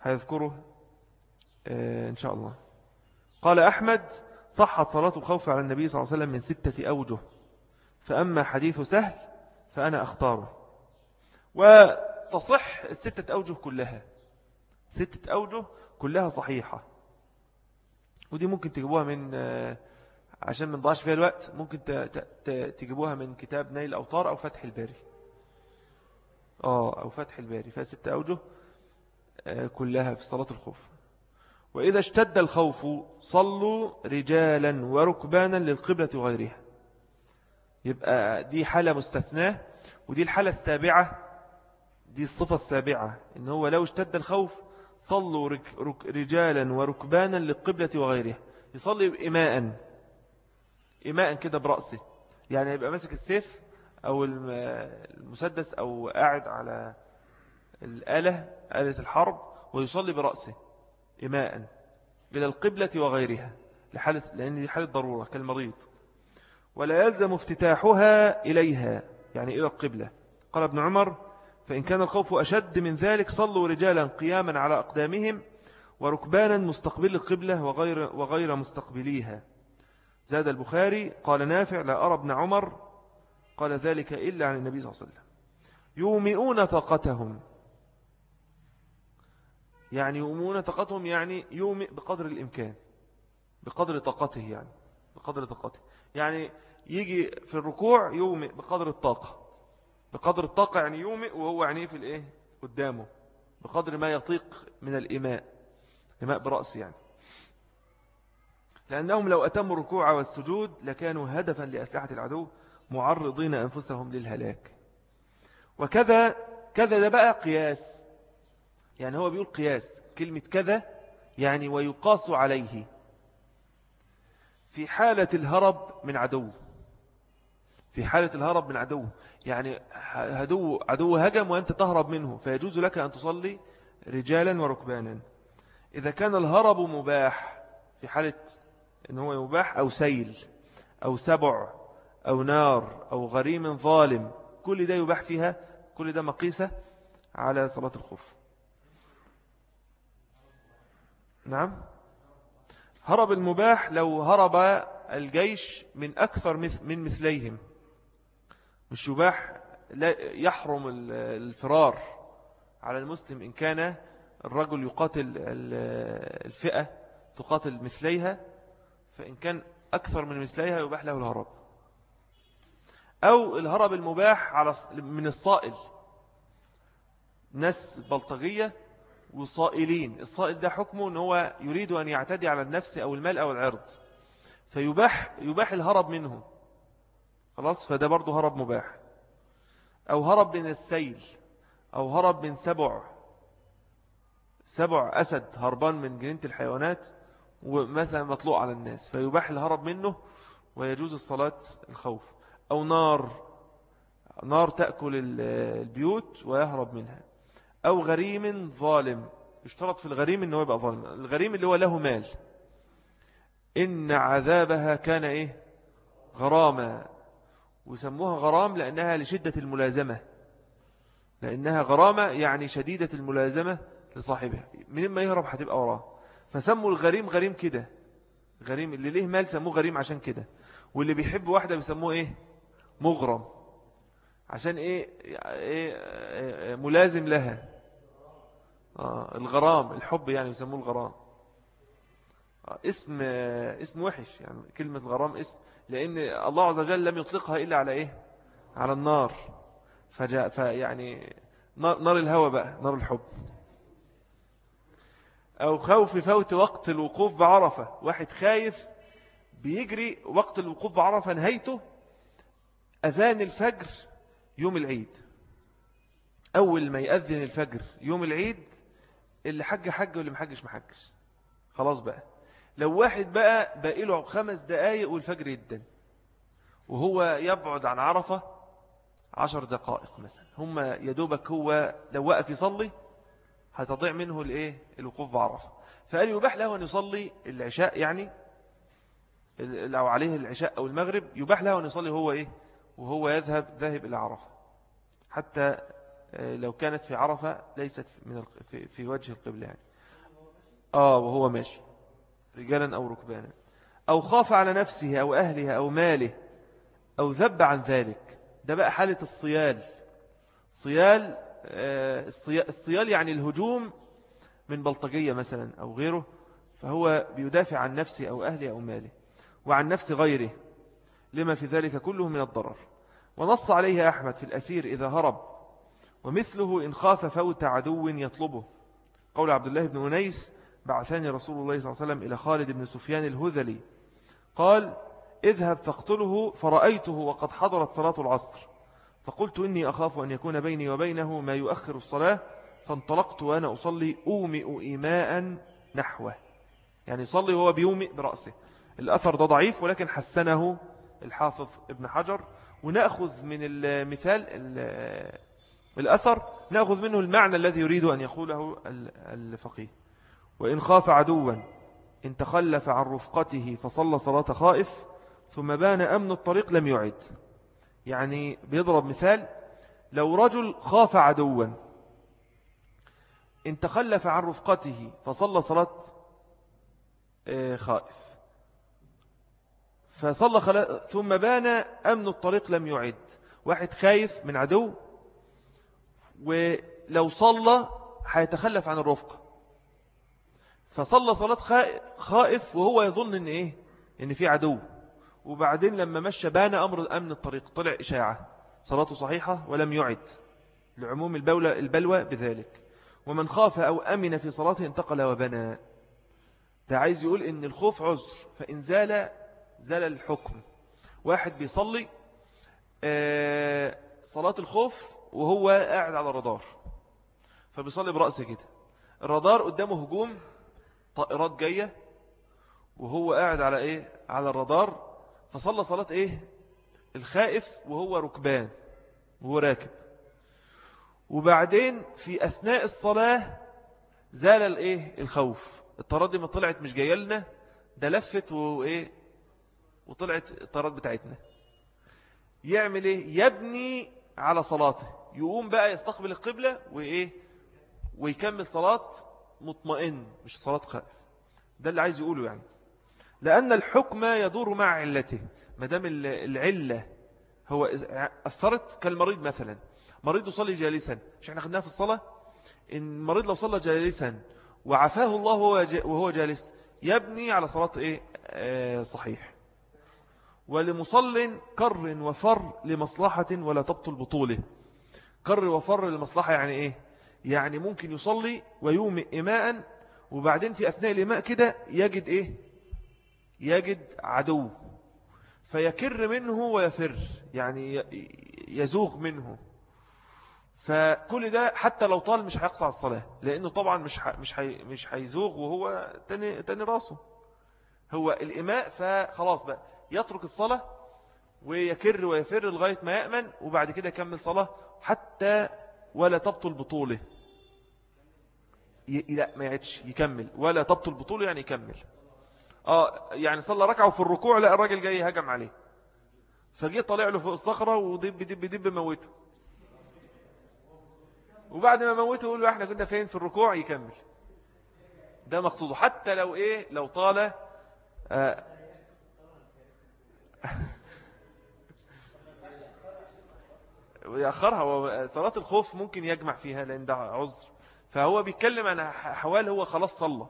هيذكره آه، إن شاء الله. قال أحمد صحت صلاة الخوف على النبي صلى الله عليه وسلم من ستة أوجه فأما حديث سهل فأنا أختاره. وتصح الستة أوجه كلها. ستة أوجه كلها صحيحة. ودي ممكن تجيبوها من آه، عشان ما نضيعش فيها الوقت ممكن تجيبوها من كتاب نيل الأوطار أو فتح الباري. آه أو فتح الباري. فيها ست أوجه آه، كلها في صلاة الخوف. وإذا اشتد الخوف صلوا رجالا وركبانا للقبلة وغيرها. يبقى دي حالة مستثناة ودي الحالة السابعة دي الصفة السابعة إن هو لو اشتد الخوف صلوا رجالا وركبانا للقبلة وغيرها يصلي إماءا. إماءا كده برأسه. يعني يبقى ماسك السيف أو المسدس أو قاعد على الآلة آلة الحرب ويصلي برأسه. إماءا. إلى القبلة وغيرها. لحالة لأن دي حالة ضرورة كالمريض. ولا يلزم افتتاحها إليها. يعني إلى القبلة. قال ابن عمر فإن كان الخوف أشد من ذلك صلوا رجالا قياما على أقدامهم وركبانا مستقبل القبلة وغير, وغير مستقبليها. زاد البخاري قال نافع لا أرى ابن عمر قال ذلك إلا عن النبي صلى الله عليه وسلم. يومئون طاقتهم. يعني يومئون طاقتهم يعني يومئ بقدر الإمكان. بقدر طاقته يعني. بقدر طاقته. يعني يجي في الركوع يومئ بقدر الطاقة. بقدر الطاقة يعني يومئ وهو يعني في الإيه؟ قدامه. بقدر ما يطيق من الإماء إماء برأس يعني. لأنهم لو أتموا الركوع والسجود لكانوا هدفا لأسلحة العدو معرضين أنفسهم للهلاك. وكذا كذا ده بقى قياس. يعني هو بيقول قياس. كلمة كذا يعني ويقاس عليه. في حالة الهرب من عدو في حالة الهرب من عدو. يعني عدو, عدو هجم وأنت تهرب منه. فيجوز لك أن تصلي رجالا وركبانا. إذا كان الهرب مباح في حالة أن هو مباح أو سيل أو سبع أو نار أو غريم ظالم كل ده يباح فيها كل ده مقيسة على صلاة الخوف. نعم. هرب المباح لو هرب الجيش من أكثر من مثليهم. مش يباح لا يحرم الفرار على المسلم إن كان الرجل يقاتل الفئة تقاتل مثليها فإن كان أكثر من مثليها يباح له الهرب. أو الهرب المباح على من الصائل. ناس بلطجية وصائلين. الصائل ده حكمه أنه هو يريد أن يعتدي على النفس أو المال أو العرض. فيباح يباح الهرب منهم. خلاص؟ فده برضه هرب مباح. أو هرب من السيل أو هرب من سبع. سبع أسد هربان من جنينة الحيوانات ومثلا مطلوع على الناس فيباح الهرب منه ويجوز الصلاة الخوف. أو نار نار تأكل البيوت ويهرب منها. أو غريم ظالم. اشترط في الغريم أنه يبقى ظالم. الغريم اللي هو له مال. إن عذابها كان إيه؟ غرامة وسموها غرام لأنها لشدة الملازمة. لأنها غرامة يعني شديدة الملازمة لصاحبها. من ما يهرب هتبقى وراه. فسموا الغريم غريم كده. غريم اللي ليه مال سموه غريم عشان كده. واللي بيحب واحدة بيسموه إيه؟ مغرم. عشان إيه, إيه؟, إيه؟ ملازم لها. آه الغرام الحب يعني بيسموه الغرام. اسم اسم وحش يعني كلمة الغرام اسم لأن الله عز وجل لم يطلقها إلا على إيه؟ على النار. فجاء فيعني نار, الهوى بقى نار الحب. أو خوف فوت وقت الوقوف بعرفة. واحد خايف بيجري وقت الوقوف بعرفة نهايته أذان الفجر يوم العيد. أول ما يأذن الفجر يوم العيد اللي حج حج واللي محجش محجش خلاص بقى. لو واحد بقى باقي له خمس دقايق والفجر يدن وهو يبعد عن عرفة عشر دقائق مثلا. هم يدوبك هو لو وقف يصلي هتضيع منه الايه؟ الوقوف بعرفة. فقال يباح له أن يصلي العشاء يعني لو عليه العشاء أو المغرب. يباح له أن يصلي هو إيه؟ وهو يذهب ذاهب إلى عرفة. حتى آه، لو كانت في عرفة ليست من في وجه القبلة يعني. آه وهو ماشي. رجالا أو ركبانا. أو خاف على نفسه أو أهلها أو ماله أو ذب عن ذلك. ده بقى حالة الصيال. صيال آه، الصيال يعني الهجوم من بلطجية مثلا أو غيره فهو بيدافع عن نفسه أو أهله أو ماله وعن نفس غيره. لما في ذلك كله من الضرر. ونص عليه أحمد في الأسير إذا هرب. ومثله إن خاف فوت عدو يطلبه. قول عبد الله بن أنيس بعثاني رسول الله صلى الله عليه وسلم إلى خالد بن سفيان الهذلي. قال اذهب فاقتله فرأيته وقد حضرت صلاة العصر. فقلت إني أخاف أن يكون بيني وبينه ما يؤخر الصلاة فانطلقت وأنا أصلي أومئ إيماء نحوه. يعني صلي وهو بيومئ برأسه. الأثر ده ضعيف ولكن حسنه الحافظ ابن حجر. ونأخذ من المثال الأثر نأخذ منه المعنى الذي يريد أن يقوله الفقيه. وإن خاف عدوا إن تخلف عن رفقته فصلى صلاة خائف ثم بان أمن الطريق لم يعد. يعني بيضرب مثال لو رجل خاف عدوا إن تخلف عن رفقته فصلى صلاة آه، خائف. فصلى خلا... ثم بان أمن الطريق لم يعد. واحد خايف من عدو ولو صلى هيتخلف عن الرفقة. فصلى صلاة خائف وهو يظن إن إيه؟ إن في عدو. وبعدين لما مشى بان أمر امن الطريق طلع إشاعة. صلاته صحيحة ولم يعد لعموم البولة البلوى بذلك. ومن خاف أو أمن في صلاته انتقل وبنى. ده عايز يقول إن الخوف عذر فإن زال زال الحكم. واحد بيصلي آه، صلاة الخوف وهو قاعد على الرادار فبيصلي برأسه كده. الرادار قدامه هجوم طائرات جاية وهو قاعد على إيه؟ على الرادار فصلى صلاة إيه؟ الخائف وهو ركبان وهو راكب. وبعدين في أثناء الصلاة زال الإيه؟ الخوف. الطراد ما طلعت مش جاية لنا ده لفت وإيه وطلعت الطراد بتاعتنا. يعمل إيه؟ يبني على صلاته. يقوم بقى يستقبل القبلة وإيه؟ ويكمل صلاة مطمئن مش صلاة خائف. ده اللي عايز يقوله يعني. لأن الحكم يدور مع علته. مدام العلة هو أثرت كالمريض مثلا. مريض يصلي جالسا. مش إحنا خدناها في الصلاة؟ إن المريض لو صلى جالسا وعفاه الله وهو جالس يبني على صلاة إيه؟ آه، صحيح. ولمصل كر وفر لمصلحة ولا تبطل بطوله. كر وفر لمصلحة يعني إيه؟ يعني ممكن يصلي ويومئ إماء وبعدين في أثناء الإماء كده يجد إيه؟ يجد عدو. فيكر منه ويفر يعني يزوغ منه. فكل ده حتى لو طال مش هيقطع الصلاة لأنه طبعا مش مش مش هيزوغ وهو تاني تاني رأسه. هو الإماء فخلاص بقى يترك الصلاة ويكر ويفر لغاية ما يأمن وبعد كده يكمل صلاة حتى ولا تبطل بطوله. ي... لا ما يعدش يكمل. ولا تبطل بطوله يعني يكمل. آه يعني صلى ركعة وفي الركوع لا الراجل جاي هجم عليه. فجيه طالع له فوق الصخرة ودب دب دب موته. وبعد ما موته يقول له إحنا كنا فين في الركوع؟ يكمل. ده مقصوده. حتى لو إيه؟ لو طال آه، يأخرها وصلاة الخوف ممكن يجمع فيها لأن ده عذر. فهو بيتكلم عن حوال هو خلاص صلى.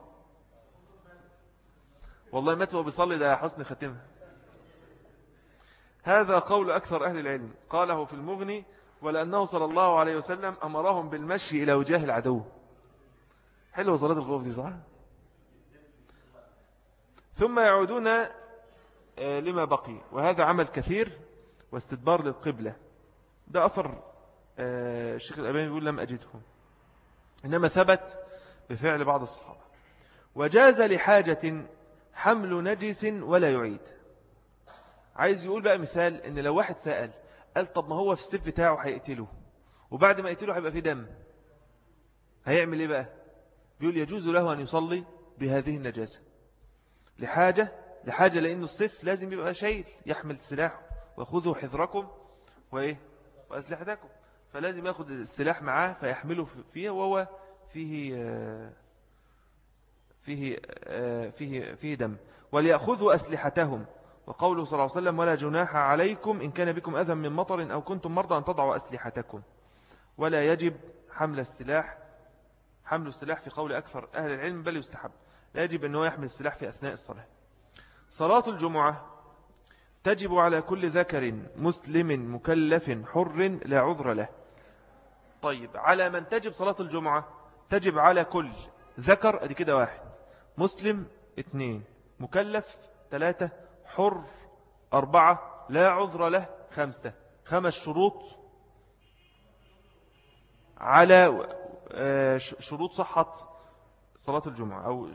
والله مات وهو بيصلي ده حسن ختمها. هذا قول أكثر أهل العلم. قاله في المغني ولأنه صلى الله عليه وسلم أمرهم بالمشي إلى وجاه العدو. حلوة صلاة الخوف دي صح؟ ثم يعودون آه، لما بقي. وهذا عمل كثير واستدبار للقبلة. ده أثر آه، الشيخ الأباني بيقول لم أجده. إنما ثبت بفعل بعض الصحابة. وجاز لحاجة حمل نجس ولا يعيد. عايز يقول بقى مثال إن لو واحد سأل قال طب ما هو في السيف بتاعه هيقتله وبعد ما يقتله هيبقى فيه دم. هيعمل إيه بقى؟ بيقول يجوز له أن يصلي بهذه النجاسة. لحاجة لحاجة لأنه السيف لازم يبقى شايل يحمل سلاحه وخذوا حذركم وإيه؟ وأسلحتكم. فلازم يأخذ السلاح معاه فيحمله فيه وهو فيه فيه فيه فيه دم. وليأخذوا أسلحتهم. وقوله صلى الله عليه وسلم ولا جناح عليكم إن كان بكم أذى من مطر أو كنتم مرضى أن تضعوا أسلحتكم. ولا يجب حمل السلاح حمل السلاح في قول أكثر أهل العلم بل يستحب. لا يجب أنه يحمل السلاح في أثناء الصلاة. صلاة الجمعة تجب على كل ذكر مسلم مكلف حر لا عذر له. طيب على من تجب صلاة الجمعة؟ تجب على كل ذكر أدي كده واحد. مسلم اثنين مكلف ثلاثة حر أربعة لا عذر له خمسة. خمس شروط. على آه، شروط صحة صلاة الجمعة أو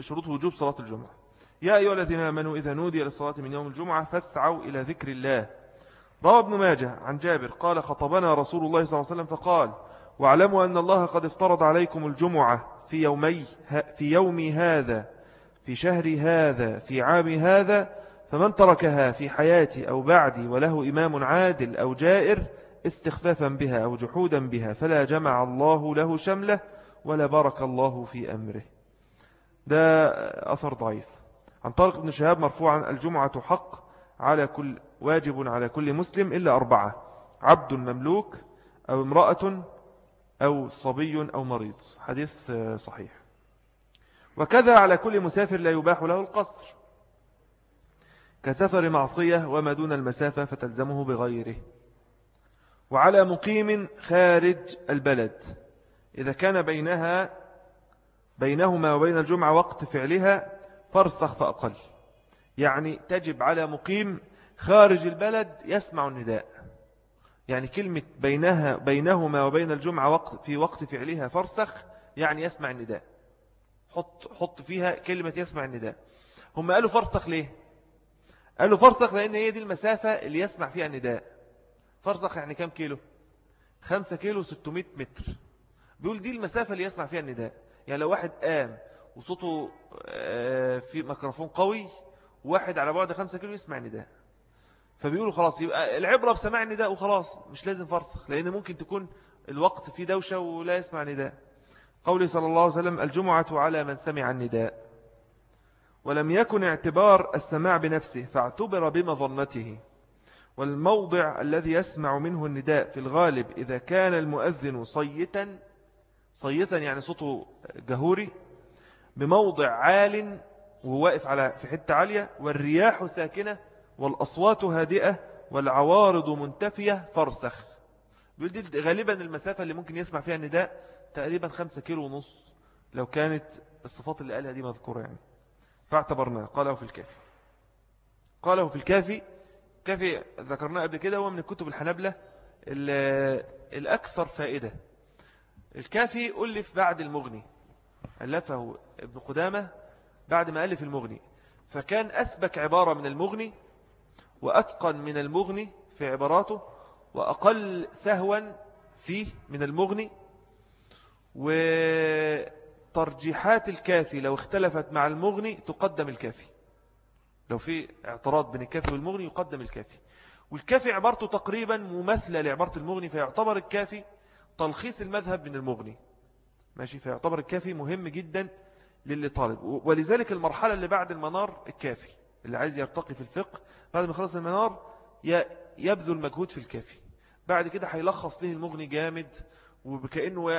شروط وجوب صلاة الجمعة. يا أيها الذين آمنوا إذا نودي للصلاة من يوم الجمعة فاسعوا إلى ذكر الله. روى ابن ماجه عن جابر قال خطبنا رسول الله صلى الله عليه وسلم فقال واعلموا أن الله قد افترض عليكم الجمعة في يومي في يومي هذا في شهر هذا في عام هذا فمن تركها في حياتي أو بعدي وله إمام عادل أو جائر استخفافا بها أو جحودا بها فلا جمع الله له شمله ولا بارك الله في أمره. ده أثر ضعيف. عن طارق بن شهاب مرفوعا الجمعة حق على كل واجب على كل مسلم إلا أربعة. عبد مملوك أو امرأة أو صبي أو مريض. حديث صحيح. وكذا على كل مسافر لا يباح له القصر. كسفر معصية وما دون المسافة فتلزمه بغيره. وعلى مقيم خارج البلد. إذا كان بينها بينهما وبين الجمعة وقت فعلها فرسخ فأقل. يعني تجب على مقيم خارج البلد يسمع النداء. يعني كلمة بينها بينهما وبين الجمعة وقت في وقت فعلها فرسخ يعني يسمع النداء. حط, حط فيها كلمة يسمع النداء. هم قالوا فرسخ ليه؟ قالوا فرسخ لأن هي دي المسافة اللي يسمع فيها النداء. فرسخ يعني كم كيلو؟ خمسة كيلو ستمائة متر. بيقول دي المسافة اللي يسمع فيها النداء. يعني لو واحد قام وصوته آه، في ميكروفون قوي واحد على بعد 5 كيلو يسمع النداء. فبيقولوا خلاص يبقى العبرة بسماع النداء وخلاص مش لازم فرسخ لأن ممكن تكون الوقت في دوشة ولا يسمع نداء قوله صلى الله عليه وسلم الجمعة على من سمع النداء. ولم يكن اعتبار السماع بنفسه فاعتبر بمظنته. والموضع الذي يسمع منه النداء في الغالب إذا كان المؤذن صيتا صيتا يعني صوته جهوري بموضع عال وواقف على في حتة عالية والرياح ساكنة والأصوات هادئة والعوارض منتفية فرسخ. بيقول دي غالبا المسافة اللي ممكن يسمع فيها النداء تقريبا خمسة كيلو ونص لو كانت الصفات اللي قالها دي مذكورة يعني. فاعتبرناه قاله في الكافي. قاله في الكافي. كافي ذكرناه قبل كده هو من الكتب الحنبلة الأكثر فائدة. الكافي ألف بعد المغني. ألفه ابن قدامة بعد ما ألف المغني. فكان أسبك عبارة من المغني وأتقن من المغني في عباراته وأقل سهوا فيه من المغني. وترجيحات الكافي لو اختلفت مع المغني تقدم الكافي. لو في اعتراض بين الكافي والمغني يقدم الكافي. والكافي عبارته تقريبا ممثلة لعبارة المغني فيعتبر الكافي تلخيص المذهب من المغني. ماشي فيعتبر الكافي مهم جدا للي طالب. ولذلك المرحلة اللي بعد المنار الكافي اللي عايز يرتقي في الفقه بعد ما خلص المنار يبذل مجهود في الكافي. بعد كده هيلخص ليه المغني جامد وكأنه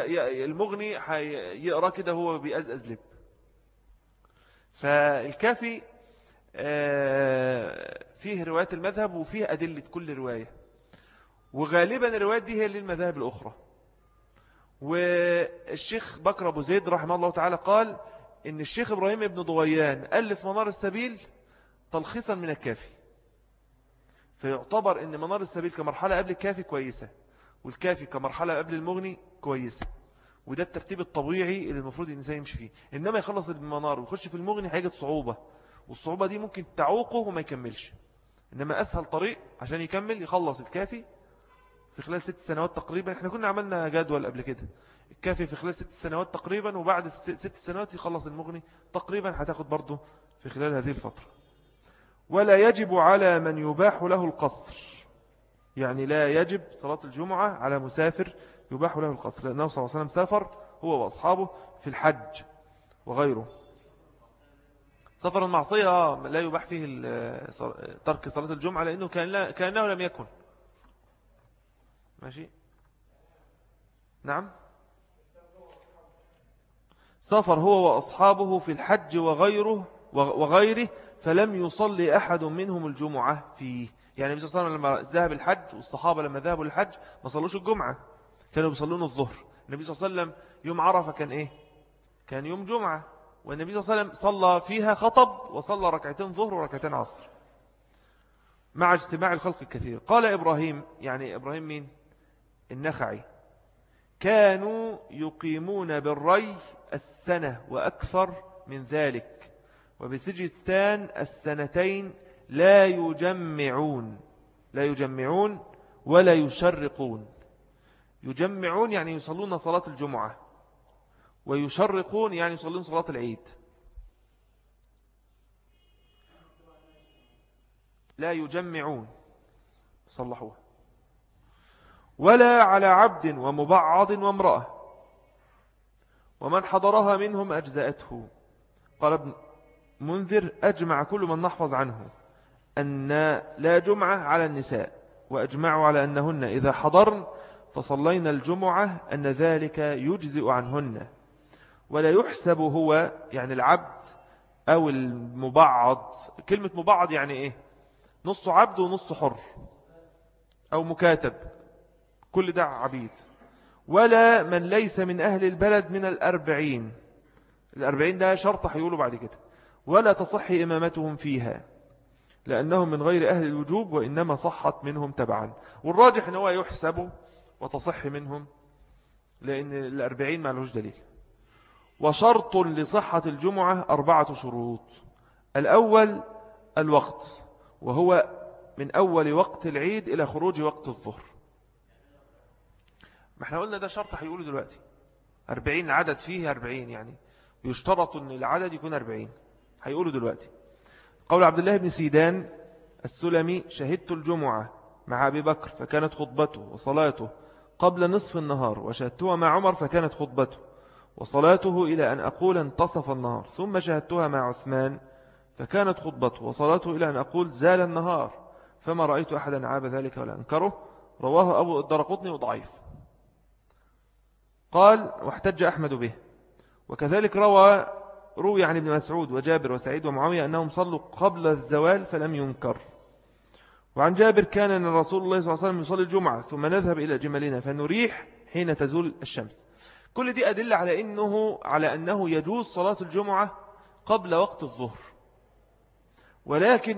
المغني هيقرأ كده هو بيأزأز لب. فالكافي آه، فيه روايات المذهب وفيه أدلة كل رواية. وغالبا الروايات دي هي للمذاهب الأخرى. والشيخ بكر أبو زيد رحمه الله تعالى قال إن الشيخ إبراهيم ابن ضويان ألف منار السبيل تلخيصا من الكافي. فيعتبر أن منار السبيل كمرحلة قبل الكافي كويسة والكافي كمرحلة قبل المغني كويسة وده الترتيب الطبيعي اللي المفروض الإنسان يمشي فيه. إنما يخلص المنار ويخش في المغني هيجد صعوبة والصعوبة دي ممكن تعوقه وما يكملش. إنما أسهل طريق عشان يكمل يخلص الكافي في خلال ست سنوات تقريبا إحنا كنا عملنا جدول قبل كده. الكافي في خلال ست سنوات تقريبا وبعد ست سنوات يخلص المغني تقريبا هتاخد برضه في خلال هذه الفترة. ولا يجب على من يباح له القصر. يعني لا يجب صلاة الجمعة على مسافر يباح له القصر. لأنه صلى الله عليه وسلم سافر هو وأصحابه في الحج وغيره. سفر المعصية آه، لا يباح فيه آه، ترك صلاة الجمعة لأنه كأنه لم يكن. ماشي؟ نعم. سافر هو وأصحابه في الحج وغيره وغيره فلم يصلي أحد منهم الجمعة فيه. يعني النبي صلى الله عليه وسلم لما ذهب الحج والصحابة لما ذهبوا الحج ما صلوش الجمعة كانوا بيصلون الظهر. النبي صلى الله عليه وسلم يوم عرفة كان إيه؟ كان يوم جمعة. والنبي صلى الله عليه وسلم صلى فيها خطب وصلى ركعتين ظهر وركعتين عصر مع اجتماع الخلق الكثير. قال إبراهيم يعني إبراهيم مين؟ النخعي كانوا يقيمون بالري السنة وأكثر من ذلك وبسجستان السنتين لا يجمعون لا يجمعون ولا يشرقون. يجمعون يعني يصلون صلاة الجمعة ويشرقون يعني يصلون صلاة العيد. لا يجمعون. صلحوها. ولا على عبد ومبعض وامرأة. ومن حضرها منهم أجزأته. قال ابن منذر أجمع كل من نحفظ عنه. أن لا جمعة على النساء وأجمعوا على أنهن. إذا حضرن فصلينا الجمعة أن ذلك يجزئ عنهن. ولا يحسب هو يعني العبد أو المبعض. كلمة مبعض يعني إيه؟ نص عبد ونص حر. أو مكاتب. كل ده عبيد. ولا من ليس من أهل البلد من الأربعين. الأربعين ده شرط حيقوله بعد كده. ولا تصح إمامتهم فيها. لأنهم من غير أهل الوجوب وإنما صحت منهم تبعا. والراجح أنه يحسب وتصح منهم لأن الأربعين ما لهش دليل. وشرط لصحة الجمعة أربعة شروط. الأول الوقت وهو من أول وقت العيد إلى خروج وقت الظهر. ما إحنا قلنا ده شرط هيقوله دلوقتي. 40 عدد فيه 40 يعني. يشترط إن العدد يكون 40 هيقوله دلوقتي. قول عبد الله بن سيدان السلمي شهدت الجمعة مع أبي بكر فكانت خطبته وصلاته قبل نصف النهار وشهدتها مع عمر فكانت خطبته وصلاته إلى أن أقول انتصف النهار ثم شهدتها مع عثمان فكانت خطبته وصلاته إلى أن أقول زال النهار فما رأيت أحدا عاب ذلك ولا أنكره. رواه أبو الدرقطني وضعيف. قال واحتج أحمد به. وكذلك روى روي عن ابن مسعود وجابر وسعيد ومعاوية أنهم صلوا قبل الزوال فلم ينكر. وعن جابر كان أن رسول الله صلى الله عليه وسلم يصلي الجمعة ثم نذهب إلى جمالنا فنريح حين تزول الشمس. كل دي أدلة على أنه, على أنه يجوز صلاة الجمعة قبل وقت الظهر. ولكن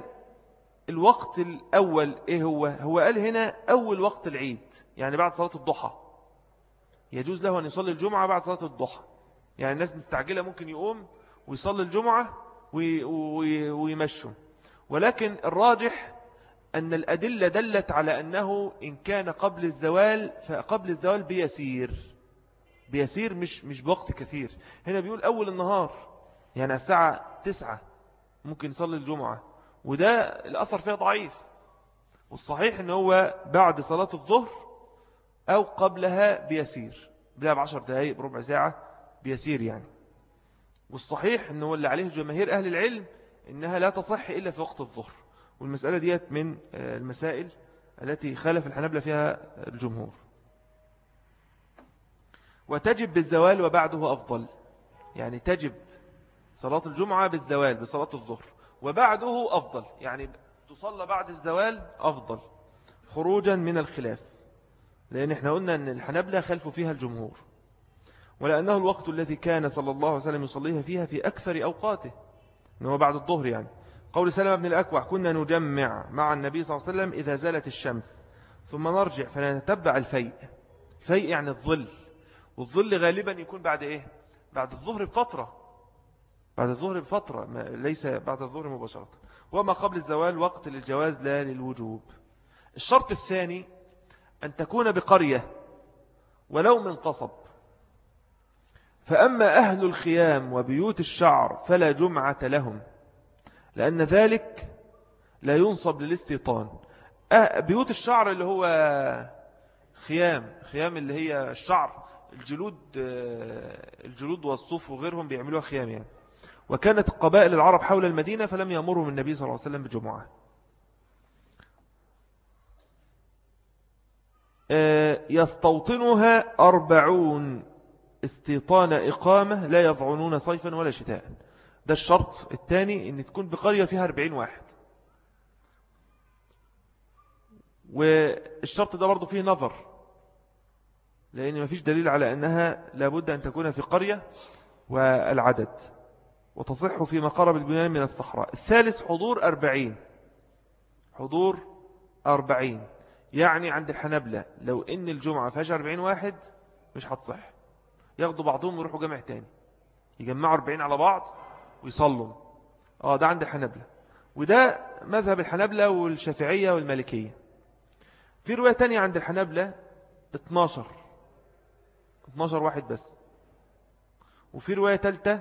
الوقت الأول إيه هو؟ هو قال هنا أول وقت العيد يعني بعد صلاة الضحى. يجوز له أن يصلي الجمعة بعد صلاة الضحى. يعني الناس مستعجلة ممكن يقوم ويصلي الجمعة ويمشوا. ولكن الراجح أن الأدلة دلت على أنه إن كان قبل الزوال فقبل الزوال بيسير. بيسير مش مش بوقت كثير. هنا بيقول أول النهار يعني الساعة تسعة ممكن يصلي الجمعة. وده الأثر فيها ضعيف. والصحيح أنه بعد صلاة الظهر أو قبلها بيسير. بلا بعشر دقايق بربع ساعة بيسير يعني. والصحيح أنه اللي عليه جماهير أهل العلم إنها لا تصح إلا في وقت الظهر. والمسألة ديت من آه، المسائل التي خالف الحنبلة فيها الجمهور. وتجب بالزوال وبعده أفضل. يعني تجب صلاة الجمعة بالزوال بصلاة الظهر. وبعده أفضل. يعني تصلى بعد الزوال أفضل. خروجا من الخلاف. لأن إحنا قلنا أن الحنبلة خلفوا فيها الجمهور. ولأنه الوقت الذي كان صلى الله عليه وسلم يصليها فيها في أكثر أوقاته. إنه بعد الظهر يعني. قول سلمة بن الأكوع كنا نجمع مع النبي صلى الله عليه وسلم إذا زالت الشمس. ثم نرجع فنتبع الفيء. الفيء يعني الظل. والظل غالبا يكون بعد إيه؟ بعد الظهر بفترة. بعد الظهر بفترة. ليس بعد الظهر مباشرة. وما قبل الزوال وقت للجواز لا للوجوب. الشرط الثاني أن تكون بقرية ولو من قصب. فأما أهل الخيام وبيوت الشعر فلا جمعة لهم لأن ذلك لا ينصب للاستيطان. أه، بيوت الشعر اللي هو خيام خيام اللي هي الشعر الجلود الجلود والصوف وغيرهم بيعملوها خيام يعني. وكانت قبائل العرب حول المدينة فلم يأمرهم النبي صلى الله عليه وسلم بجمعة. آه، يستوطنها أربعون. استيطان إقامة لا يضعنون صيفا ولا شتاء. ده الشرط الثاني أن تكون بقرية فيها أربعين واحد. والشرط ده برضو فيه نظر لأن ما فيش دليل على أنها لابد أن تكون في قرية والعدد. وتصح فيما مقرب البنيان من الصحراء. الثالث حضور أربعين. حضور أربعين. يعني عند الحنبلة لو إن الجمعة فيهاش 40 واحد مش هتصح. ياخدوا بعضهم ويروحوا جامع تاني. يجمعوا 40 على بعض ويصلوا. آه ده عند الحنبلة وده مذهب الحنبلة والشافعية والمالكية. في رواية تانية عند الحنبلة 12 12 واحد بس. وفي رواية تالتة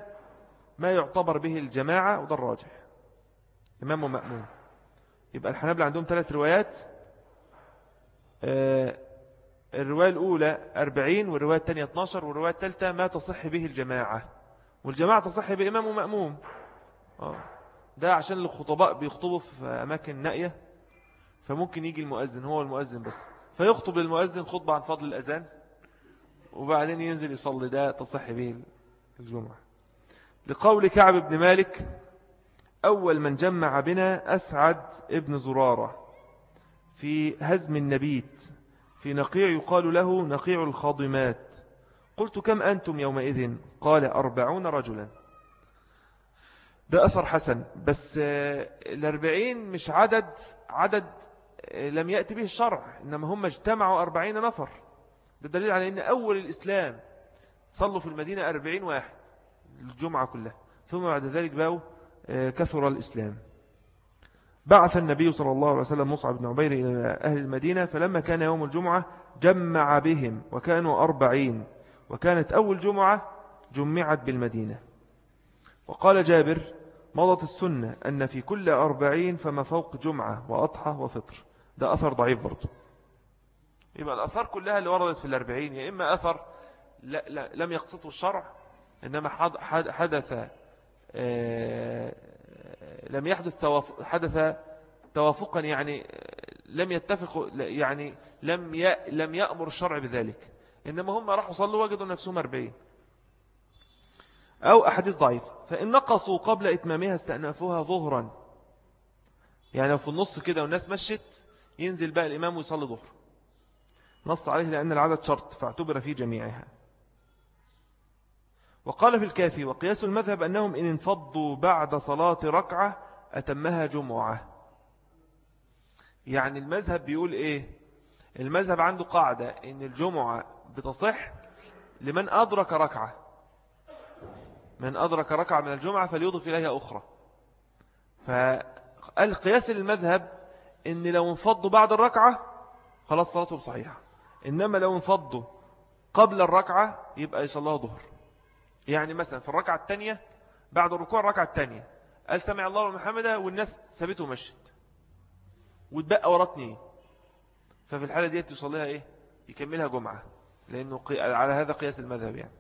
ما يعتبر به الجماعة وده الراجح. إمام ومأمون يبقى الحنابلة عندهم ثلاث روايات. آه، الرواية الأولى 40 والرواية الثانية 12 والرواية الثالثة ما تصح به الجماعة. والجماعة تصح بإمام ومأموم. آه، ده عشان الخطباء بيخطبوا في أماكن نائية فممكن يجي المؤذن هو المؤذن بس. فيخطب للمؤذن خطبة عن فضل الأذان وبعدين ينزل يصلي. ده تصح به الجمعة. لقول كعب بن مالك أول من جمع بنا أسعد ابن زرارة. في هزم النبيت في نقيع يقال له نقيع الخاضمات. قلت كم أنتم يومئذ؟ قال أربعون رجلا. ده أثر حسن بس آه، الأربعين مش عدد عدد آه، لم يأتي به الشرع إنما هم اجتمعوا أربعين نفر. ده دليل على أن أول الإسلام صلوا في المدينة أربعين واحد الجمعة كلها. ثم بعد ذلك بقوا آه، كثر الإسلام. بعث النبي صلى الله عليه وسلم مصعب بن عبير إلى أهل المدينة فلما كان يوم الجمعة جمع بهم وكانوا أربعين وكانت أول جمعة جمعت بالمدينة. وقال جابر مضت السنة أن في كل أربعين فما فوق جمعة وأضحى وفطر. ده أثر ضعيف برضه يبقى الأثر كلها اللي وردت في الأربعين يا إما أثر لا لا لم يقصده الشرع إنما حدث آه، لم يحدث توافق حدث توافقا يعني لم يتفقوا يعني لم لم يأمر الشرع بذلك. إنما هم راحوا صلوا وجدوا نفسهم أربعين. أو أحاديث ضعيفة. فإن نقصوا قبل إتمامها استأنفوها ظهرا. يعني لو في النص كده والناس مشت ينزل بقى الإمام ويصلي ظهر. نص عليه لأن العدد شرط فاعتبر في جميعها. وقال في الكافي وقياس المذهب أنهم إن انفضوا بعد صلاة ركعة أتمها جمعة. يعني المذهب بيقول إيه؟ المذهب عنده قاعدة إن الجمعة بتصح لمن أدرك ركعة. من أدرك ركعة من الجمعة فليضف إليها أخرى. فالقياس للمذهب إن لو انفضوا بعد الركعة خلاص صلاتهم صحيحة. إنما لو انفضوا قبل الركعة يبقى يصلىها ظهر. يعني مثلا في الركعة الثانية بعد الركوع الركعة الثانية قال سمع الله ومحمدة والناس سابته ومشت وتبقى ورطني ففي الحالة دي يصليها إيه؟ يكملها جمعة لأنه على هذا قياس المذهب يعني.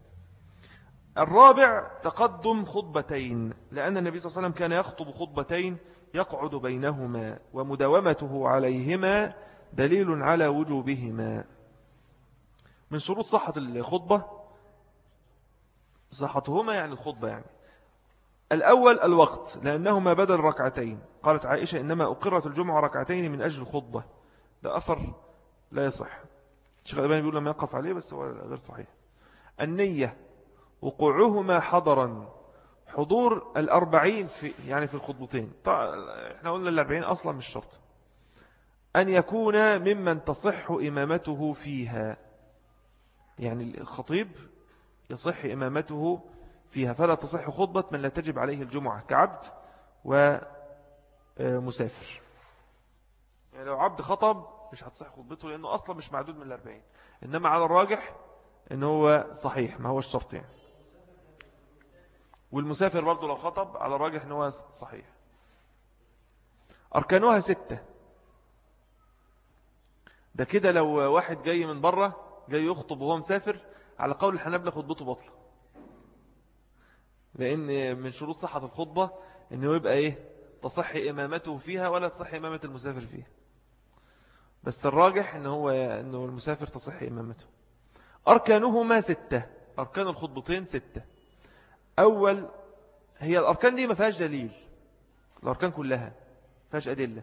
الرابع تقدم خطبتين لأن النبي صلى الله عليه وسلم كان يخطب خطبتين يقعد بينهما ومداومته عليهما دليل على وجوبهما. من شروط صحة الخطبة صحتهما يعني الخطبة يعني. الأول الوقت لأنهما بدل ركعتين. قالت عائشة إنما أقرت الجمعة ركعتين من أجل الخطبة ده أثر لا يصح. الشيخ الألباني بيقول لما يقف عليه بس هو غير صحيح. النية وقوعهما حضرا. حضور الأربعين في يعني في الخطبتين. إحنا قلنا الأربعين أصلا مش شرط. أن يكون ممن تصح إمامته فيها. يعني الخطيب يصح إمامته فيها فلا تصح خطبة من لا تجب عليه الجمعة كعبد ومسافر. يعني لو عبد خطب مش هتصح خطبته لأنه أصلا مش معدود من الأربعين. إنما على الراجح إن هو صحيح ما هوش شرط يعني. والمسافر برضو لو خطب على الراجح إن هو صحيح. أركانها ستة. ده كده لو واحد جاي من بره جاي يخطب وهو مسافر على قول الحنابلة خطبته بطلة لأن من شروط صحة الخطبة أنه يبقى إيه؟ تصحي إمامته فيها ولا تصحي إمامة المسافر فيها. بس الراجح إن هو إنه المسافر تصحي إمامته. أركانهما ستة. أركان الخطبتين ستة. أول هي الأركان دي ما فيهاش دليل. الأركان كلها فيهاش أدلة.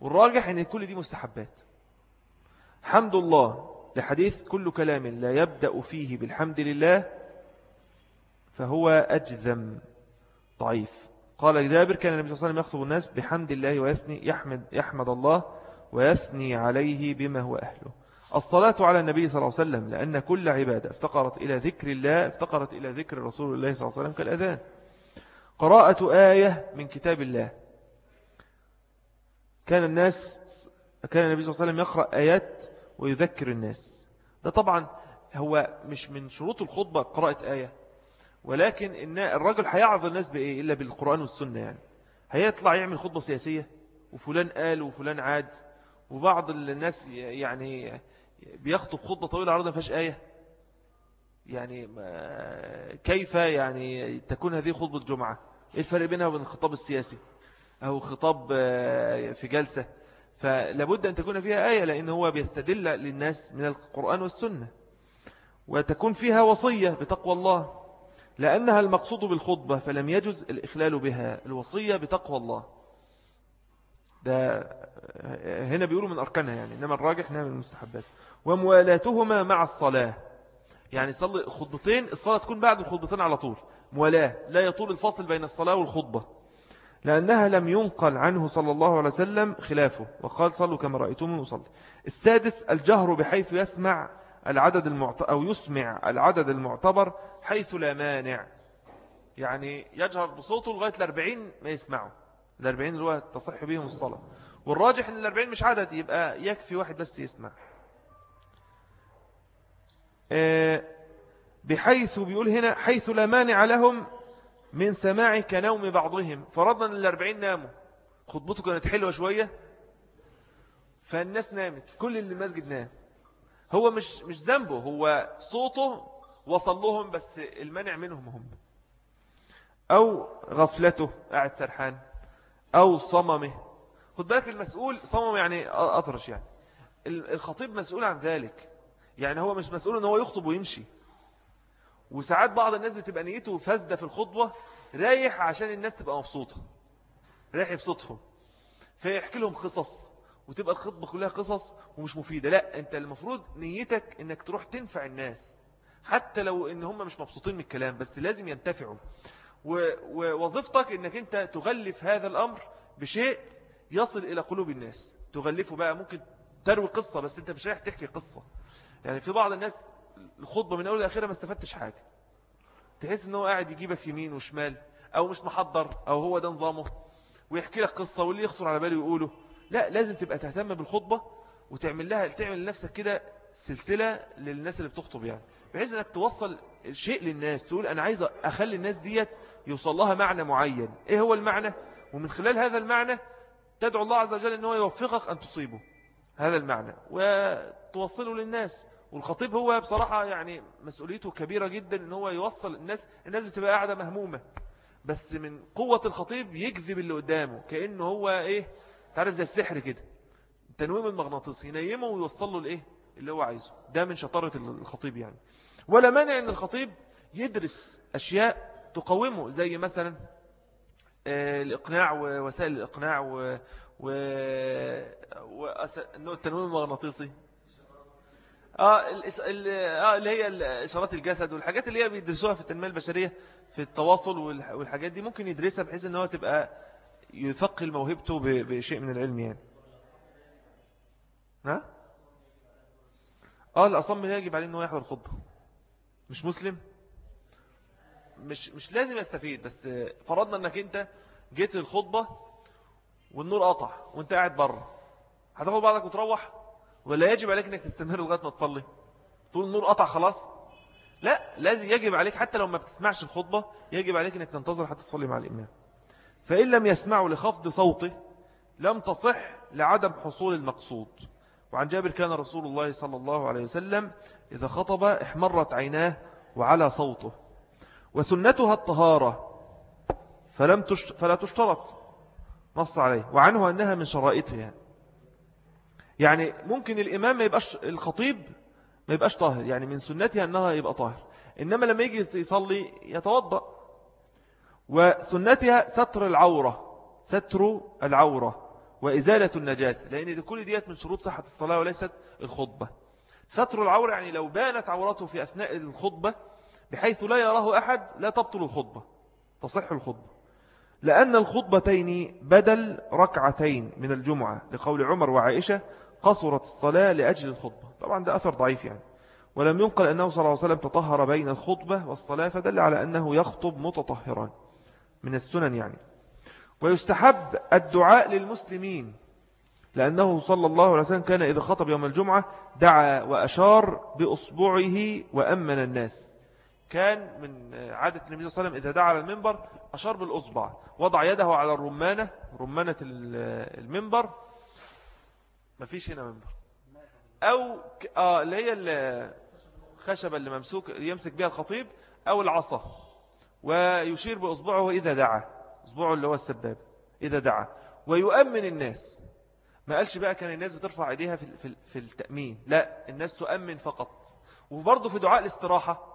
والراجح إن كل دي مستحبات. حمد الله لحديث كل كلام لا يبدأ فيه بالحمد لله فهو أجذم ضعيف. قال جابر كان النبي صلى الله عليه وسلم يخطب الناس بحمد الله ويثني يحمد, يحمد الله ويثني عليه بما هو أهله. الصلاة على النبي صلى الله عليه وسلم لأن كل عبادة افتقرت إلى ذكر الله افتقرت إلى ذكر رسول الله صلى الله عليه وسلم كالأذان. قراءة آية من كتاب الله. كان الناس كان النبي صلى الله عليه وسلم يقرأ آيات ويذكر الناس. ده طبعا هو مش من شروط الخطبة قراءة آية ولكن إن الرجل هيعظ الناس بإيه؟ إلا بالقرآن والسنة يعني. هيطلع يعمل خطبة سياسية وفلان قال وفلان عاد وبعض الناس يعني بيخطب خطبة طويلة عرضا فاش آية. يعني كيف يعني تكون هذه خطبة جمعة إيه الفرق بينها وبين الخطاب السياسي؟ أو خطاب آه، في جلسة. فلابد أن تكون فيها آية لأن هو بيستدل للناس من القرآن والسنة. وتكون فيها وصية بتقوى الله لأنها المقصود بالخطبة فلم يجز الإخلال بها الوصية بتقوى الله. ده هنا بيقولوا من أركانها يعني إنما الراجح إنها من المستحبات. وموالاتهما مع الصلاة. يعني صلي خطبتين الصلاة تكون بعد الخطبتين على طول. موالاة لا يطول الفصل بين الصلاة والخطبة. لأنها لم ينقل عنه صلى الله عليه وسلم خلافه. وقال صلوا كما رأيتم يصلي. السادس الجهر بحيث يسمع العدد المعت... أو يسمع العدد المعتبر حيث لا مانع. يعني يجهر بصوته لغاية الأربعين ما يسمعه. الأربعين اللي هو تصح بهم الصلاة. والراجح أن الأربعين مش عدد يبقى يكفي واحد بس يسمع. آه، بحيث بيقول هنا حيث لا مانع لهم من سماعك كنوم بعضهم. فرضنا إن الأربعين ناموا. خطبته كانت حلوة شوية. فالناس نامت. كل اللي المسجد نام. هو مش مش ذنبه. هو صوته وصلهم بس المنع منهم هم. أو غفلته قاعد سرحان. أو صممه. خد بالك المسؤول صمم يعني أطرش يعني. الخطيب مسؤول عن ذلك. يعني هو مش مسؤول أنه هو يخطب ويمشي. وساعات بعض الناس بتبقى نيته فاسدة في الخطبة رايح عشان الناس تبقى مبسوطة. رايح يبسطهم. فيحكي لهم قصص وتبقى الخطبة كلها قصص ومش مفيدة. لا انت المفروض نيتك انك تروح تنفع الناس. حتى لو ان هم مش مبسوطين من الكلام بس لازم ينتفعوا. ووظيفتك انك انت تغلف هذا الأمر بشيء يصل إلى قلوب الناس. تغلفه بقى ممكن تروي قصة بس انت مش رايح تحكي قصة. يعني في بعض الناس الخطبة من أول لآخرها ما استفدتش حاجة. تحس أنه قاعد يجيبك يمين وشمال أو مش محضر أو هو ده نظامه ويحكي لك قصة واللي يخطر على باله يقوله. لا لازم تبقى تهتم بالخطبة وتعمل لها تعمل لنفسك كده سلسلة للناس اللي بتخطب يعني. بحيث أنك توصل شيء للناس تقول أنا عايز أخلي الناس ديت يوصل لها معنى معين. إيه هو المعنى؟ ومن خلال هذا المعنى تدعو الله عز وجل أنه يوفقك أن تصيبه. هذا المعنى. وتوصله للناس. والخطيب هو بصراحة يعني مسؤوليته كبيرة جدا إن هو يوصل الناس الناس بتبقى قاعدة مهمومة. بس من قوة الخطيب يجذب اللي قدامه كأنه هو إيه تعرف زي السحر كده. تنويم المغناطيسي ينيمه ويوصل له الإيه اللي هو عايزه. ده من شطارة الخطيب يعني. ولا مانع إن الخطيب يدرس أشياء تقومه زي مثلا آه، الإقناع ووسائل الإقناع و... و... و... التنويم المغناطيسي. آه، آه، اللي هي إشارات الجسد والحاجات اللي هي بيدرسوها في التنمية البشرية في التواصل والحاجات دي ممكن يدرسها بحيث أنه تبقى يثقل موهبته بشيء من العلم يعني. ها؟ آه الأصم يجب عليه أنه يحضر خطبة. مش مسلم؟ مش مش لازم يستفيد بس فرضنا أنك أنت جيت للخطبة والنور قطع وأنت قاعد بره. هتاخد بعضك وتروح؟ ولا يجب عليك أنك تستمر لغاية ما تصلي. طول النور قطع خلاص. لا لازم يجب عليك حتى لو ما بتسمعش الخطبة يجب عليك أنك تنتظر حتى تصلي مع الإمام. فإن لم يسمعوا لخفض صوته لم تصح لعدم حصول المقصود. وعن جابر كان رسول الله صلى الله عليه وسلم إذا خطب احمرت عيناه وعلى صوته. وسنتها الطهارة فلم تشت... فلا تشترط. نص عليه. وعنه أنها من شرائطها يعني. يعني ممكن الإمام ما يبقاش الخطيب ما يبقاش طاهر يعني من سنتها أنها يبقى طاهر. إنما لما يجي يصلي يتوضأ. وسنتها ستر العورة ستر العورة وإزالة النجاسة لأن دي كل ديت من شروط صحة الصلاة وليست الخطبة. ستر العورة يعني لو بانت عورته في أثناء الخطبة بحيث لا يراه أحد لا تبطل الخطبة تصح الخطبة. لأن الخطبتين بدل ركعتين من الجمعة لقول عمر وعائشة قصرت الصلاة لأجل الخطبة. طبعا ده أثر ضعيف يعني. ولم ينقل أنه صلى الله عليه وسلم تطهر بين الخطبة والصلاة فدل على أنه يخطب متطهرا من السنن يعني. ويستحب الدعاء للمسلمين لأنه صلى الله عليه وسلم كان إذا خطب يوم الجمعة دعا وأشار بأصبعه وأمن الناس. كان من عادة النبي صلى الله عليه وسلم إذا دعا على المنبر أشار بالأصبع وضع يده على الرمانة رمانة المنبر ما فيش هنا منبر. أو آه اللي هي الخشبة اللي ممسوك يمسك بها الخطيب أو العصا. ويشير بأصبعه إذا دعا. أصبعه اللي هو السباب إذا دعا. ويؤمن الناس. ما قالش بقى كان الناس بترفع إيديها في, في, في التأمين. لا الناس تؤمن فقط. وبرضه في دعاء الاستراحة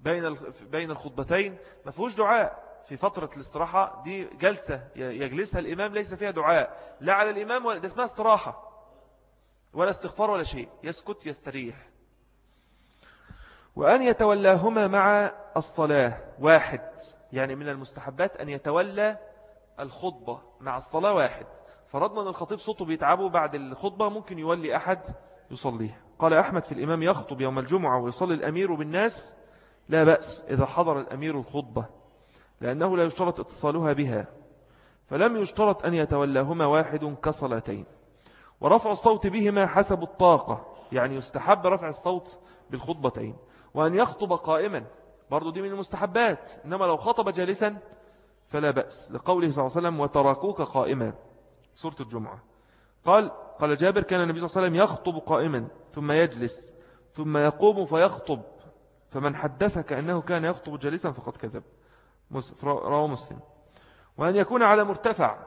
بين بين الخطبتين ما فيهوش دعاء. في فترة الاستراحة دي جلسة يجلسها الإمام ليس فيها دعاء. لا على الإمام ولا ده اسمها استراحة. ولا استغفار ولا شيء. يسكت يستريح. وأن يتولاهما مع الصلاة. واحد. يعني من المستحبات أن يتولى الخطبة مع الصلاة واحد. فرضنا أن الخطيب صوته بيتعبه بعد الخطبة ممكن يولي أحد يصليه قال أحمد في الإمام يخطب يوم الجمعة ويصلي الأمير بالناس. لا بأس إذا حضر الأمير الخطبة. لأنه لا يشترط اتصالها بها فلم يشترط أن يتولاهما واحد كصلاتين. ورفع الصوت بهما حسب الطاقة يعني يستحب رفع الصوت بالخطبتين. وأن يخطب قائما برضو دي من المستحبات إنما لو خطب جالسا فلا بأس. لقوله صلى الله عليه وسلم وتراكوك قائما. سورة الجمعة. قال قال جابر كان النبي صلى الله عليه وسلم يخطب قائما ثم يجلس ثم يقوم فيخطب فمن حدثك أنه كان يخطب جالسا فقد كذب. رواه مسلم. وأن يكون على مرتفع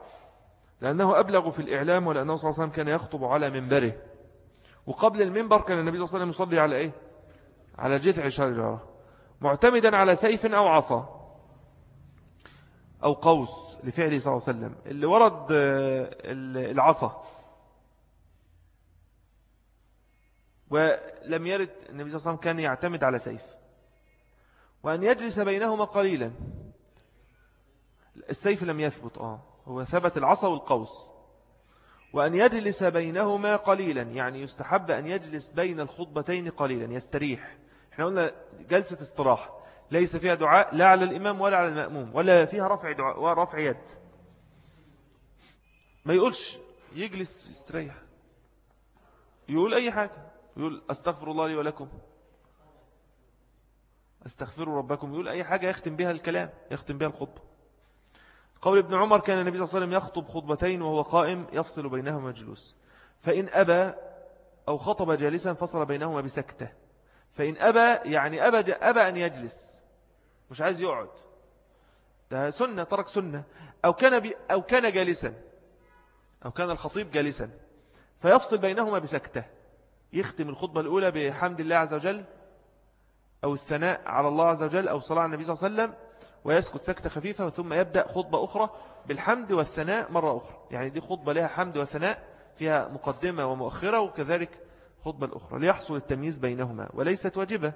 لأنه أبلغ في الإعلام ولأنه صلى الله عليه وسلم كان يخطب على منبره. وقبل المنبر كان النبي صلى الله عليه وسلم يصلي على إيه؟ على جذع شجرة. معتمدا على سيف أو عصا. أو قوس لفعله صلى الله عليه وسلم. اللي ورد آه، العصا. ولم يرد النبي صلى الله عليه وسلم كان يعتمد على سيف. وأن يجلس بينهما قليلا. السيف لم يثبت آه. هو ثبت العصا والقوس. وأن يجلس بينهما قليلا يعني يستحب أن يجلس بين الخطبتين قليلا يستريح. إحنا قلنا جلسة استراحة. ليس فيها دعاء لا على الإمام ولا على المأموم ولا فيها رفع, دعاء ورفع يد. ما يقولش يجلس يستريح. يقول أي حاجة. يقول أستغفر الله لي ولكم. أستغفروا ربكم. يقول أي حاجة يختم بها الكلام يختم بها الخطبة. قول ابن عمر كان النبي صلى الله عليه وسلم يخطب خطبتين وهو قائم يفصل بينهما جلوس. فإن أبى أو خطب جالسا فصل بينهما بسكتة. فإن أبى يعني أبى, أبى أن يجلس. مش عايز يقعد. ده سنة ترك سنة. أو كان, أو كان جالسا. أو كان الخطيب جالسا. فيفصل بينهما بسكتة. يختم الخطبة الأولى بحمد الله عز وجل أو الثناء على الله عز وجل أو صلاة على النبي صلى الله عليه وسلم ويسكت سكتة خفيفة ثم يبدأ خطبة أخرى بالحمد والثناء مرة أخرى. يعني دي خطبة لها حمد وثناء فيها مقدمة ومؤخرة وكذلك خطبة الأخرى. ليحصل التمييز بينهما وليست واجبة.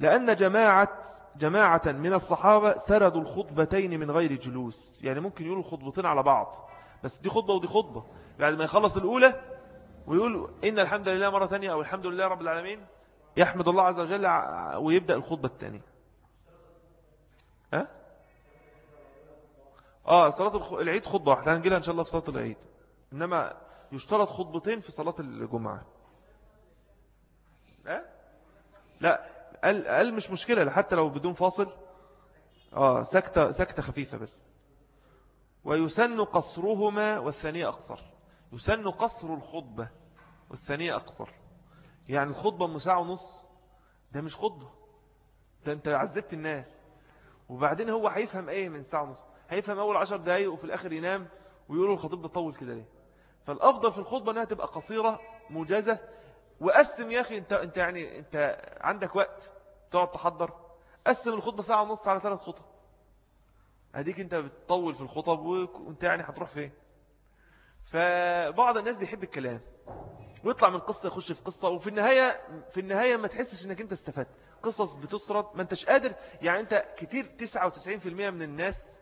لأن جماعة جماعة من الصحابة سردوا الخطبتين من غير جلوس. يعني ممكن يقولوا خطبتين على بعض بس دي خطبة ودي خطبة. بعد ما يخلص الأولى ويقول إن الحمد لله مرة تانية أو الحمد لله رب العالمين يحمد الله عز وجل ويبدأ الخطبة الثانية. ها؟ آه صلاة العيد خطبة واحدة. هنجيلها إن شاء الله في صلاة العيد. إنما يشترط خطبتين في صلاة الجمعة. ها؟ لا قال, قال مش مشكلة حتى لو بدون فاصل. آه سكتة, سكتة خفيفة بس. ويسن قصرهما والثانية أقصر. يسن قصر الخطبة والثانية أقصر. يعني الخطبة مساعة ونص. ده مش خطبة. ده أنت عذبت الناس. وبعدين هو هيفهم إيه من ساعة ونص. هيفهم أول عشر دقايق وفي الآخر ينام ويقولوا الخطيب ده طول كده ليه. فالأفضل في الخطبة إنها تبقى قصيرة موجزة. وقسم يا أخي أنت أنت يعني أنت عندك وقت تقعد تحضر. قسم الخطبة ساعة ونص على ثلاث خطب. هديك أنت بتطول في الخطب وأنت يعني هتروح فين. فبعض الناس بيحب الكلام. ويطلع من قصة يخش في قصة. وفي النهاية في النهاية ما تحسش إنك أنت استفدت. قصص بتسرد ما انتش قادر. يعني انت كتير 99% من الناس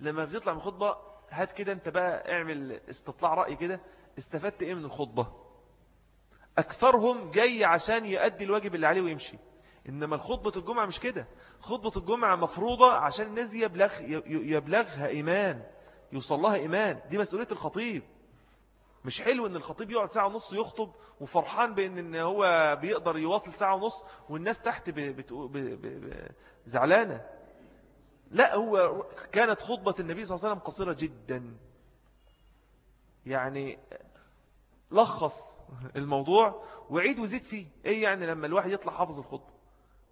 لما بتطلع من خطبة هات كده انت بقى اعمل استطلاع رأي كده استفدت إيه من الخطبة؟ أكثرهم جاي عشان يؤدي الواجب اللي عليه ويمشي. إنما الخطبة الجمعة مش كده. خطبة الجمعة مفروضة عشان الناس يبلغ يبلغها إيمان يوصل لها إيمان. دي مسؤولية الخطيب. مش حلو إن الخطيب يقعد ساعة ونص يخطب وفرحان بإن إن هو بيقدر يواصل ساعة ونص والناس تحت زعلانة. لا هو كانت خطبة النبي صلى الله عليه وسلم قصيرة جدا. يعني لخص الموضوع وعيد وزيد فيه. إيه يعني لما الواحد يطلع حافظ الخطبة؟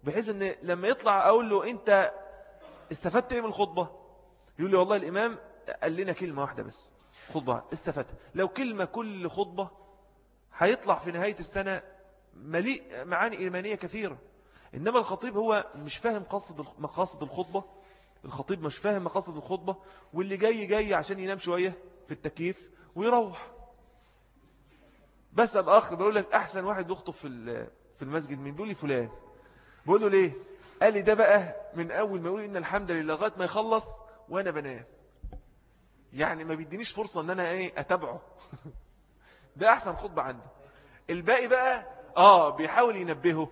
بحيث إن لما يطلع أقول له أنت استفدت إيه من الخطبة؟ يقول لي والله الإمام قال لنا كلمة واحدة بس. خطبة. استفدت. لو كلمة كل خطبة هيطلع في نهاية السنة مليء معاني إيمانية كثيرة. إنما الخطيب هو مش فاهم قصد مقاصد الخطبة. الخطيب مش فاهم مقاصد الخطبة. واللي جاي جاي عشان ينام شوية في التكييف ويروح. بس أبقى أخر بقول لك أحسن واحد يخطب في في المسجد مين؟ بيقول لي فلان. بقول له ليه؟ قال لي ده بقى من أول ما يقول إن الحمد لله لغاية ما يخلص وأنا بنام. يعني ما بيدينيش فرصة إن أنا إيه أتابعه. <laughs> ده أحسن خطبة عنده. الباقي بقى آه بيحاول ينبهه.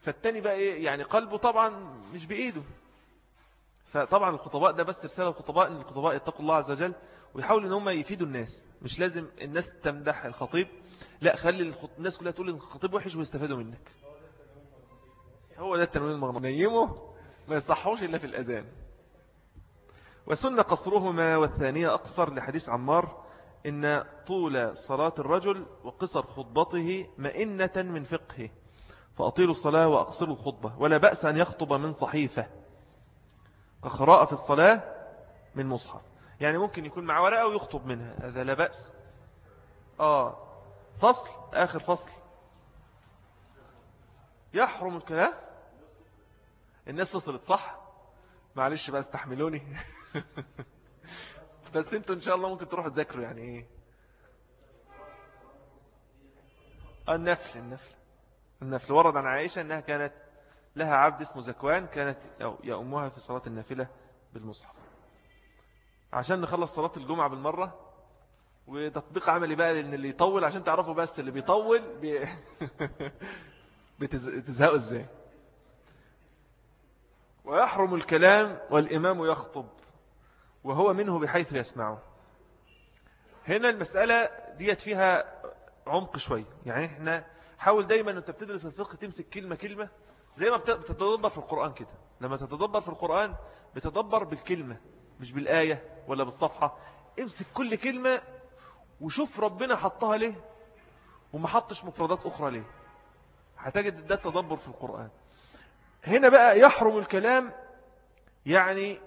فالتاني بقى إيه يعني قلبه طبعا مش بإيده. فطبعا الخطباء ده بس رسالة الخطباء إن الخطباء يتقوا الله عز وجل ويحاولوا إن هم يفيدوا الناس. مش لازم الناس تمدح الخطيب. لا خلي الناس كلها تقول إن الخطيب وحش ويستفادوا منك. هو ده التنوين المغناطيسي نيمه ما يصحوش إلا في الأذان. وسن قصرهما والثانية أقصر لحديث عمار إن طول صلاة الرجل وقصر خطبته مئنة من فقهه فأطيلوا الصلاة وأقصروا الخطبة ولا بأس أن يخطب من صحيفة. كخراءة في الصلاة من مصحف. يعني ممكن يكون مع ورقة ويخطب منها هذا لا بأس. آه فصل آخر فصل. يحرم الكلام؟ الناس فصلت صح؟ معلش بقى استحملوني <laughs> بس أنتوا ان شاء الله ممكن تروحوا تذاكروا يعني إيه. آه، النفل النفل. النفل. ورد عن عائشة إنها كانت لها عبد اسمه زكوان كانت يا أمها في صلاة النافلة بالمصحف. عشان نخلص صلاة الجمعة بالمرة وتطبيق عملي بقى لأن اللي يطول عشان تعرفوا بس اللي بيطول بتزهقوا <laughs> إزاي. ويحرم الكلام والإمام يخطب وهو منه بحيث يسمعه. هنا المسألة ديت فيها عمق شوي. يعني إحنا حاول دايما انت بتدرس الفقه تمسك كلمة كلمة زي ما بتتدبر في القرآن كده. لما تتدبر في القرآن بتدبر بالكلمة مش بالآية ولا بالصفحة. امسك كل كلمة وشوف ربنا حطها ليه وما حطش مفردات أخرى ليه. هتجد ده التدبر في القرآن. هنا بقى يحرم الكلام يعني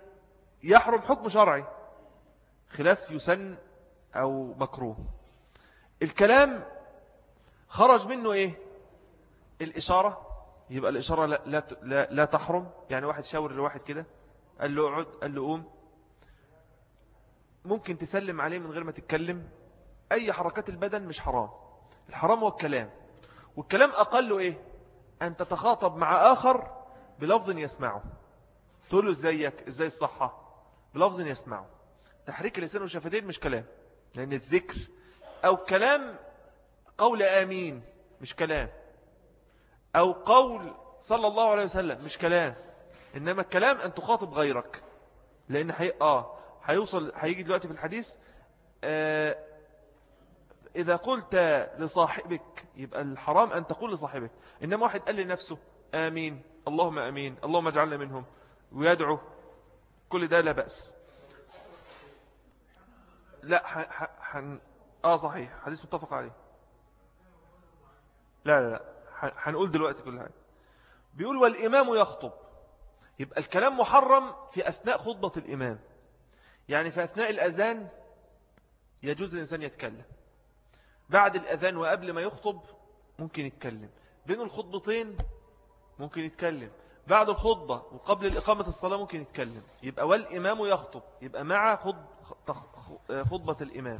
يحرم حكم شرعي خلاف يسن أو مكروه. الكلام خرج منه إيه؟ الإشارة يبقى الإشارة لا, لا, لا, لا تحرم يعني واحد شاور لواحد كده قال له اقعد قال له قوم. ممكن تسلم عليه من غير ما تتكلم. أي حركات البدن مش حرام. الحرام هو الكلام. والكلام أقله إيه؟ أن تتخاطب مع آخر بلفظ يسمعه. تقول له إزيك؟ إزاي الصحة؟ بلفظ يسمعه. تحريك اللسان والشفتين مش كلام. لأن الذكر أو كلام قول آمين مش كلام. أو قول صلى الله عليه وسلم مش كلام. إنما الكلام أن تخاطب غيرك. لأن حي... آه هيوصل هيجي دلوقتي في الحديث آه إذا قلت لصاحبك يبقى الحرام أن تقول لصاحبك. إنما واحد قال لنفسه آمين. اللهم أمين. اللهم اجعلنا منهم. ويدعو. كل ده لا بأس. لا ح... ح... حن... آه صحيح. حديث متفق عليه. لا لا لا. حنقول دلوقتي كل حاجة. بيقول والإمام يخطب. يبقى الكلام محرم في أثناء خطبة الإمام. يعني في أثناء الأذان يجوز الإنسان يتكلم. بعد الأذان وقبل ما يخطب ممكن يتكلم. بين الخطبتين ممكن يتكلم. بعد الخطبة وقبل الإقامة الصلاة ممكن يتكلم. يبقى والإمام يخطب. يبقى مع خطبة الإمام.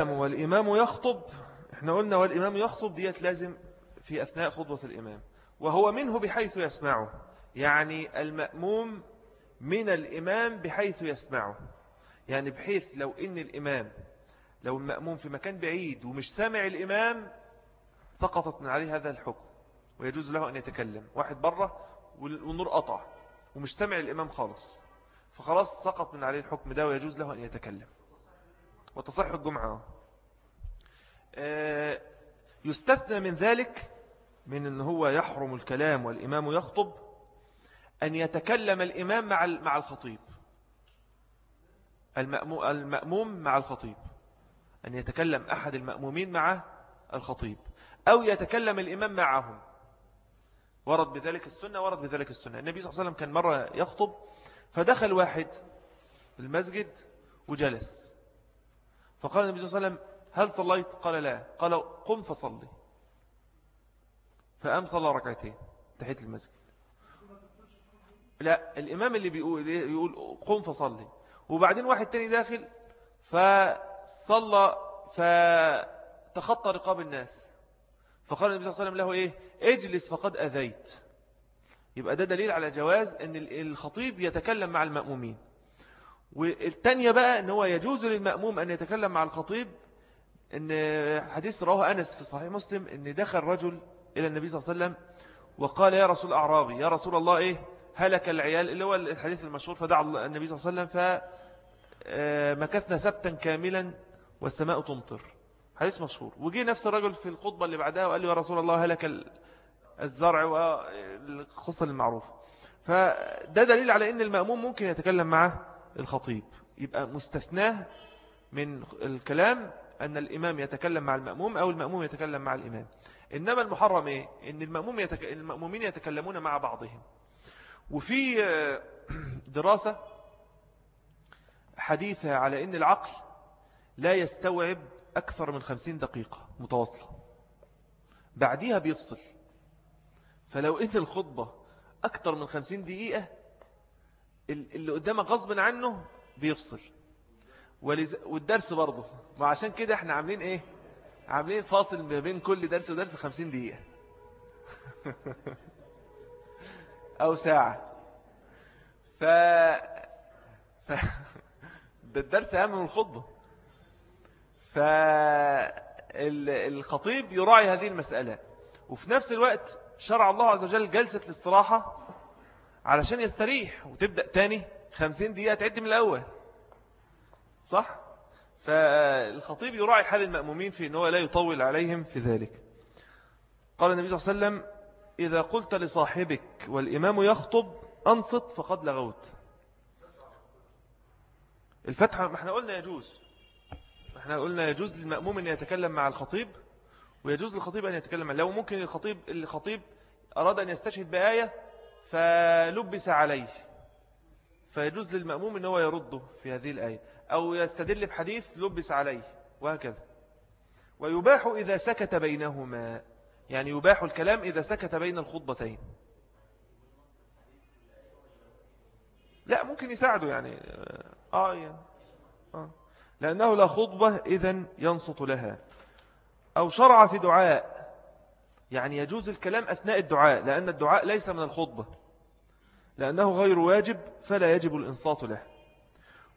والإمام يخطب. إحنا قلنا والإمام يخطب ديت لازم في أثناء خطبة الإمام. وهو منه بحيث يسمعه. يعني المأموم من الإمام بحيث يسمعه. يعني بحيث لو إن الإمام لو المأموم في مكان بعيد ومش سامع الإمام سقطت من عليه هذا الحكم. ويجوز له أن يتكلم. واحد برة والنور قطع ومش الإمام خالص. فخلاص سقط من عليه الحكم ده ويجوز له أن يتكلم. وتصح الجمعة. آه، يستثنى من ذلك من أن هو يحرم الكلام والإمام يخطب أن يتكلم الإمام مع مع الخطيب. المأموم مع الخطيب. أن يتكلم أحد المأمومين مع الخطيب. أو يتكلم الإمام معهم. ورد بذلك السنة ورد بذلك السنة. النبي صلى الله عليه وسلم كان مرة يخطب فدخل واحد المسجد وجلس. فقال النبي صلى الله عليه وسلم هل صليت؟ قال لا. قال قم فصلي. فقام صلى ركعتين تحت المسجد لا الإمام اللي بيقول, بيقول قم فصلي. وبعدين واحد تاني داخل فصلى فتخطى رقاب الناس. فقال النبي صلى الله عليه وسلم له إيه؟ اجلس فقد أذيت. يبقى ده دليل على جواز أن الخطيب يتكلم مع المأمومين. والتانية بقى أن هو يجوز للمأموم أن يتكلم مع الخطيب أن حديث رواه أنس في صحيح مسلم أن دخل رجل إلى النبي صلى الله عليه وسلم وقال يا رسول أعرابي يا رسول الله إيه؟ هلك العيال اللي هو الحديث المشهور فدعا النبي صلى الله عليه وسلم فمكثنا سبتا كاملا والسماء تمطر. حديث مشهور. وجي نفس الرجل في الخطبة اللي بعدها وقال لي يا رسول الله هلك الزرع والخصة المعروفة فده دليل على أن المأموم ممكن يتكلم مع الخطيب. يبقى مستثناه من الكلام أن الإمام يتكلم مع المأموم أو المأموم يتكلم مع الإمام. إنما المحرم إيه؟ إن المأموم يتك... المأمومين يتكلمون مع بعضهم. وفي <clears throat> دراسة حديثة على أن العقل لا يستوعب أكثر من خمسين دقيقة متواصلة. بعديها بيفصل. فلو إن الخطبة أكثر من خمسين دقيقة اللي قدامك غصب عنه بيفصل. ولز... والدرس برضه. ما عشان كده إحنا عاملين إيه؟ عاملين فاصل ما بين كل درس ودرس خمسين دقيقة. <laughs> أو ساعة. ف... ف... <laughs> ده الدرس أهم من الخطبة. فالخطيب يراعي هذه المسألة. وفي نفس الوقت شرع الله عز وجل جلسة الاستراحة علشان يستريح وتبدأ تاني خمسين دقيقة تعد من الأول. صح؟ فالخطيب يراعي حال المأمومين في أنه لا يطول عليهم في ذلك. قال النبي صلى الله عليه وسلم إذا قلت لصاحبك والإمام يخطب أنصت فقد لغوت. الفتحة ما إحنا قلنا يجوز. إحنا قلنا يجوز للمأموم أن يتكلم مع الخطيب ويجوز للخطيب أن يتكلم لو ممكن الخطيب الخطيب أراد أن يستشهد بآية فلبس عليه. فيجوز للمأموم أنه يرده في هذه الآية أو يستدل بحديث لبس عليه وهكذا. ويباح إذا سكت بينهما يعني يباح الكلام إذا سكت بين الخطبتين. لا ممكن يساعده يعني آه, آه، يعني آه. لأنه لا خطبة إذن ينصت لها. أو شرع في دعاء. يعني يجوز الكلام أثناء الدعاء لأن الدعاء ليس من الخطبة. لأنه غير واجب فلا يجب الإنصات له.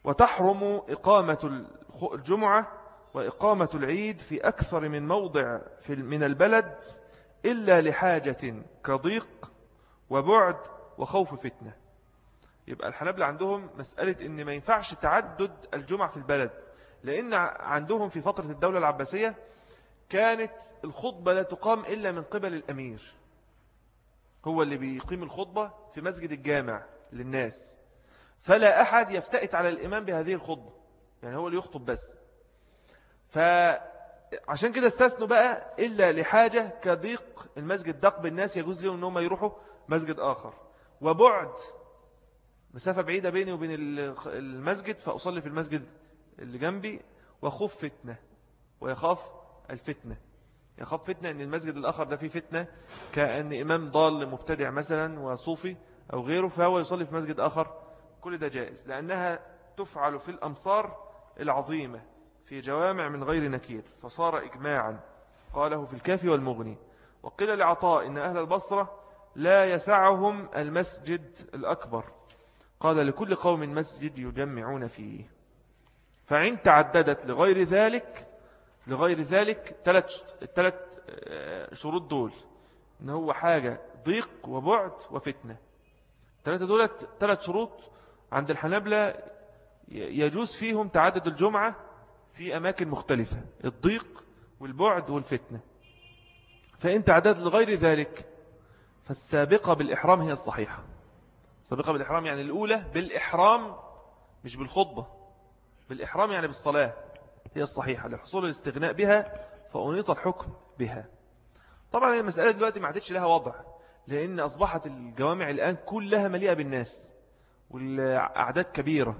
وتحرم إقامة الجمعة وإقامة العيد في أكثر من موضع في من البلد إلا لحاجة كضيق وبعد وخوف فتنة. يبقى الحنابلة عندهم مسألة إن ما ينفعش تعدد الجمعة في البلد. لأن عندهم في فترة الدولة العباسية كانت الخطبة لا تقام إلا من قبل الأمير. هو اللي بيقيم الخطبة في مسجد الجامع للناس. فلا أحد يفتأت على الإمام بهذه الخطبة. يعني هو اللي يخطب بس. فعشان كده استثنوا بقى إلا لحاجة كضيق المسجد. دق بالناس يجوز لهم أنهم يروحوا مسجد آخر. وبعد مسافة بعيدة بيني وبين المسجد فأصلي في المسجد اللي جنبي وخف فتنة ويخاف الفتنة. يخاف فتنة أن المسجد الآخر ده فيه فتنة كأن إمام ضال مبتدع مثلا وصوفي أو غيره فهو يصلي في مسجد آخر. كل ده جائز لأنها تفعل في الأمصار العظيمة في جوامع من غير نكير. فصار إجماعا. قاله في الكافي والمغني. وقيل لعطاء إن أهل البصرة لا يسعهم المسجد الأكبر. قال لكل قوم مسجد يجمعون فيه. فإن تعددت لغير ذلك لغير ذلك ثلاث آه، شروط دول. إن هو حاجة ضيق وبعد وفتنة. الثلاثة دول ثلاث شروط عند الحنبلة يجوز فيهم تعدد الجمعة في أماكن مختلفة الضيق والبعد والفتنة. فإن تعدد لغير ذلك فالسابقة بالإحرام هي الصحيحة. السابقة بالإحرام يعني الأولى بالإحرام مش بالخطبة. بالإحرام يعني بالصلاة هي الصحيحة. لحصول الاستغناء بها فأنيط الحكم بها. طبعا المسألة دلوقتي ما عادتش لها وضع لأن أصبحت الجوامع الآن كلها مليئة بالناس والأعداد كبيرة.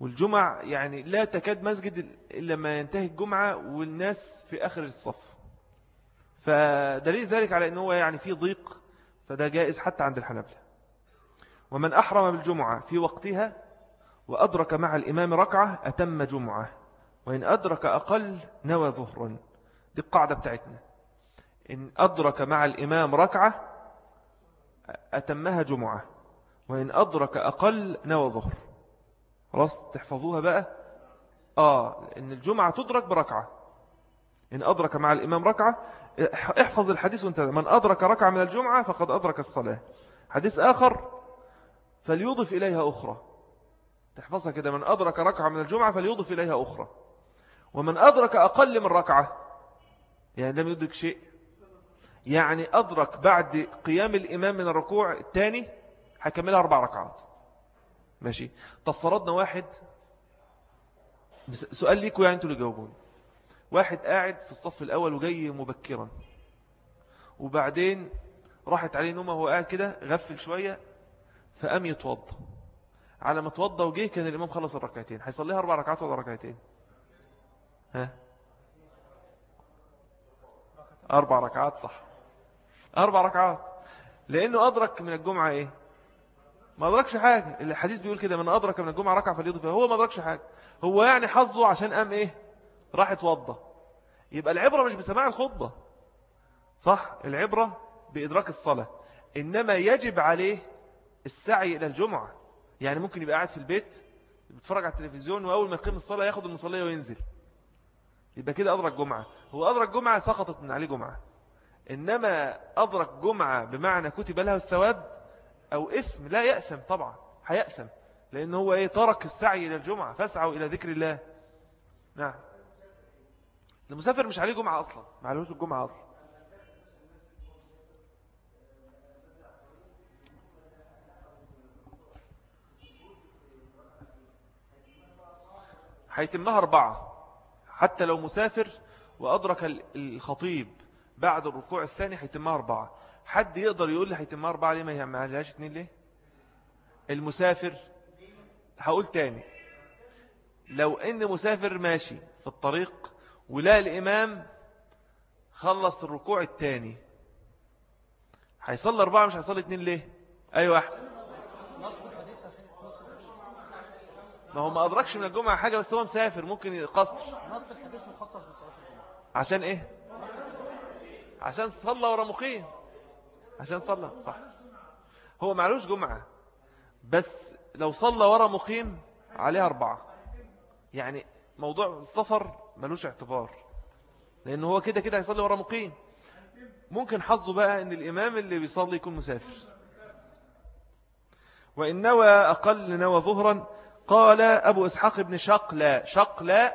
والجمع يعني لا تكاد مسجد إلا ما ينتهي الجمعة والناس في آخر الصف. فدليل ذلك على أنه يعني في ضيق فده جائز حتى عند الحنبلة ومن أحرم بالجمعة في وقتها وأدرك مع الإمام ركعة أتم جمعة. وإن أدرك أقل نوى ظهر. دي القاعدة بتاعتنا. إن أدرك مع الإمام ركعة أتمها جمعة. وإن أدرك أقل نوى ظهر. خلاص؟ تحفظوها بقى؟ آه إن الجمعة تدرك بركعة. إن أدرك مع الإمام ركعة احفظ الحديث وانت من أدرك ركعة من الجمعة فقد أدرك الصلاة. حديث آخر فليضف إليها أخرى. تحفظها كده. من أدرك ركعة من الجمعة فليضف إليها أخرى. ومن أدرك أقل من ركعة يعني لم يدرك شيء. يعني أدرك بعد قيام الإمام من الركوع الثاني هكملها أربع ركعات. ماشي؟ طب فرضنا واحد سؤال ليكوا يعني أنتوا اللي واحد قاعد في الصف الأول وجاي مبكرا. وبعدين راحت عليه نومة وهو قاعد كده غفل شوية فقام يتوضى على ما توضى وجه كان الإمام خلص الركعتين. هيصليها أربع ركعات ولا ركعتين؟ ها؟ أربع ركعات صح. أربع ركعات. لأنه أدرك من الجمعة إيه؟ ما أدركش حاجة. الحديث بيقول كده من أدرك من الجمعة ركع فليضي فيها هو ما أدركش حاجة. هو يعني حظه عشان قام إيه؟ راح يتوضى يبقى العبرة مش بسماع الخطبة. صح؟ العبرة بإدراك الصلاة. إنما يجب عليه السعي إلى الجمعة. يعني ممكن يبقى قاعد في البيت بيتفرج على التلفزيون وأول ما يقيم الصلاة ياخد المصلية وينزل. يبقى كده أدرك جمعة. هو أدرك جمعة سقطت من عليه جمعة. إنما أدرك جمعة بمعنى كتب لها الثواب أو اسم لا يأثم طبعا هيأثم. لأن هو إيه ترك السعي إلى الجمعة فاسعوا إلى ذكر الله. نعم. المسافر مش عليه جمعة أصلا. معلوش الجمعة أصلا. هيتمها أربعة. حتى لو مسافر وأدرك الخطيب بعد الركوع الثاني هيتمها أربعة. حد يقدر يقول لي هيتمها أربعة ليه؟ ما يعملهاش اتنين ليه؟ المسافر هقول تاني. لو إن مسافر ماشي في الطريق ولا الإمام خلص الركوع الثاني هيصلي أربعة مش هيصلي اتنين ليه؟ أيوة أحمد. ما هو ما أدركش من الجمعة حاجة بس هو مسافر ممكن يقصر. نص الحديث مخصص بصلاة الجمعة عشان إيه؟ عشان صلى ورا مخيم عشان صلى صح. هو معلوش جمعة بس لو صلى ورا مقيم عليها أربعة. يعني موضوع السفر ملوش اعتبار لأنه هو كده كده هيصلي ورا مقيم. ممكن حظه بقى أن الإمام اللي بيصلي يكون مسافر. وإن نوى أقل نوى ظهرا قال أبو إسحاق بن شقلا شقلا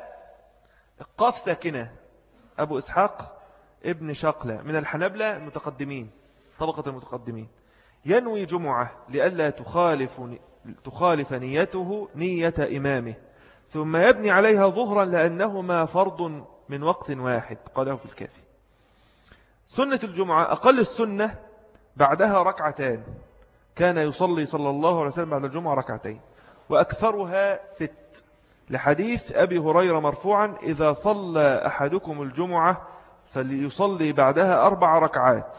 القاف ساكنة. أبو إسحاق ابن شقلا من الحنبلة المتقدمين طبقة المتقدمين. ينوي جمعة لئلا تخالف تخالف نيته نية إمامه. ثم يبني عليها ظهرا لأنهما فرض من وقت واحد. قاله في الكافي. سنة الجمعة أقل السنة بعدها ركعتان. كان يصلي صلى الله عليه وسلم بعد الجمعة ركعتين. وأكثرها ست. لحديث أبي هريرة مرفوعا إذا صلى أحدكم الجمعة فليصلي بعدها أربع ركعات.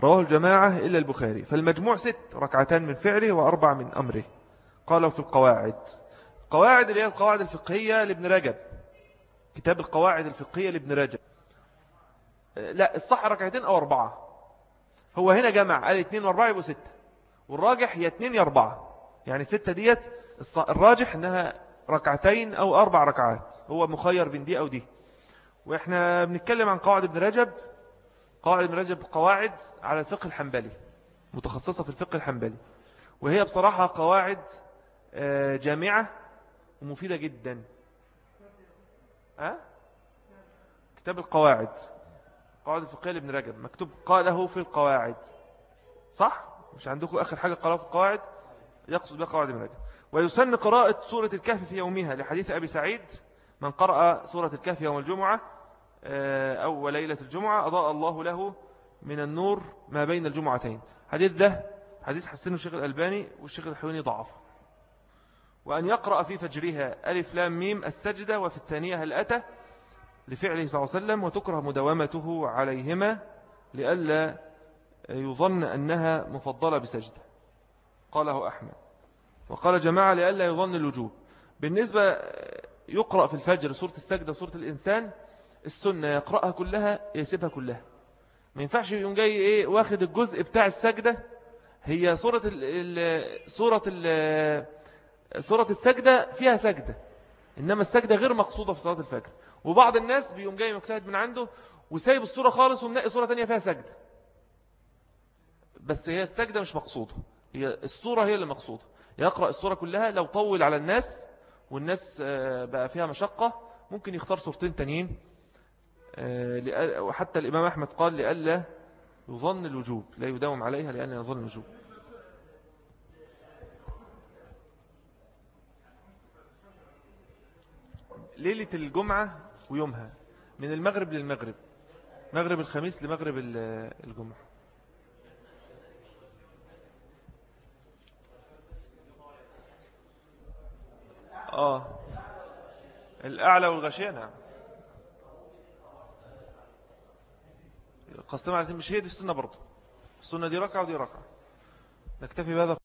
رواه الجماعة إلا البخاري. فالمجموع ست ركعتان من فعله وأربع من أمره. قالوا في القواعد. قواعد اللي هي القواعد الفقهية لابن رجب. كتاب القواعد الفقهية لابن رجب. لا الصح ركعتين أو أربعة. هو هنا جمع قال اتنين وأربعة يبقوا ستة. والراجح يا اثنين يا أربعة يعني ستة ديت الراجح أنها ركعتين أو أربع ركعات. هو مخير بين دي أو دي. وإحنا بنتكلم عن قواعد ابن رجب. قواعد ابن رجب قواعد على الفقه الحنبلي متخصصة في الفقه الحنبلي. وهي بصراحة قواعد آه، جامعة ومفيدة جدا. أه؟ كتاب القواعد. قواعد الفقهية لابن رجب. مكتوب قاله في القواعد. صح؟ مش عندكم آخر حاجة قاله في القواعد؟ يقصد بها قواعد المنهج ويسن قراءة سورة الكهف في يومها لحديث أبي سعيد. من قرأ سورة الكهف يوم الجمعة آه، أو ليلة الجمعة أضاء الله له من النور ما بين الجمعتين. حديث ده حديث حسنه الشيخ الألباني والشيخ الحيوني ضعف. وأن يقرأ في فجرها ألف لام ميم السجدة وفي الثانية هل أتى لفعله صلى الله عليه وسلم وتكره مداومته عليهما لئلا يظن أنها مفضلة بسجدة. قاله أحمد. وقال جماعة لألا يظن الوجوب. بالنسبة يقرأ في الفجر سورة السجدة سورة الإنسان السنة يقرأها كلها يسيبها كلها. ما ينفعش يوم جاي إيه واخد الجزء بتاع السجدة. هي سورة ال سورة الـ سورة السجدة فيها سجدة. إنما السجدة غير مقصودة في صلاة الفجر. وبعض الناس بيقوم جاي مجتهد من عنده وسايب الصورة خالص ومنقي صورة تانية فيها سجدة. بس هي السجدة مش مقصودة. هي الصورة هي اللي مقصودة. يقرأ الصورة كلها لو طول على الناس والناس آه، بقى فيها مشقة ممكن يختار صورتين تانيين آه، وحتى الإمام أحمد قال لألا يظن الوجوب لا يداوم عليها لأن يظن الوجوب. ليلة الجمعة ويومها من المغرب للمغرب مغرب الخميس لمغرب الجمعة. آه. الأعلى والغشية نعم قسم على مش هي دي السنة برضو السنة دي ركعة ودي ركعة. نكتفي بهذا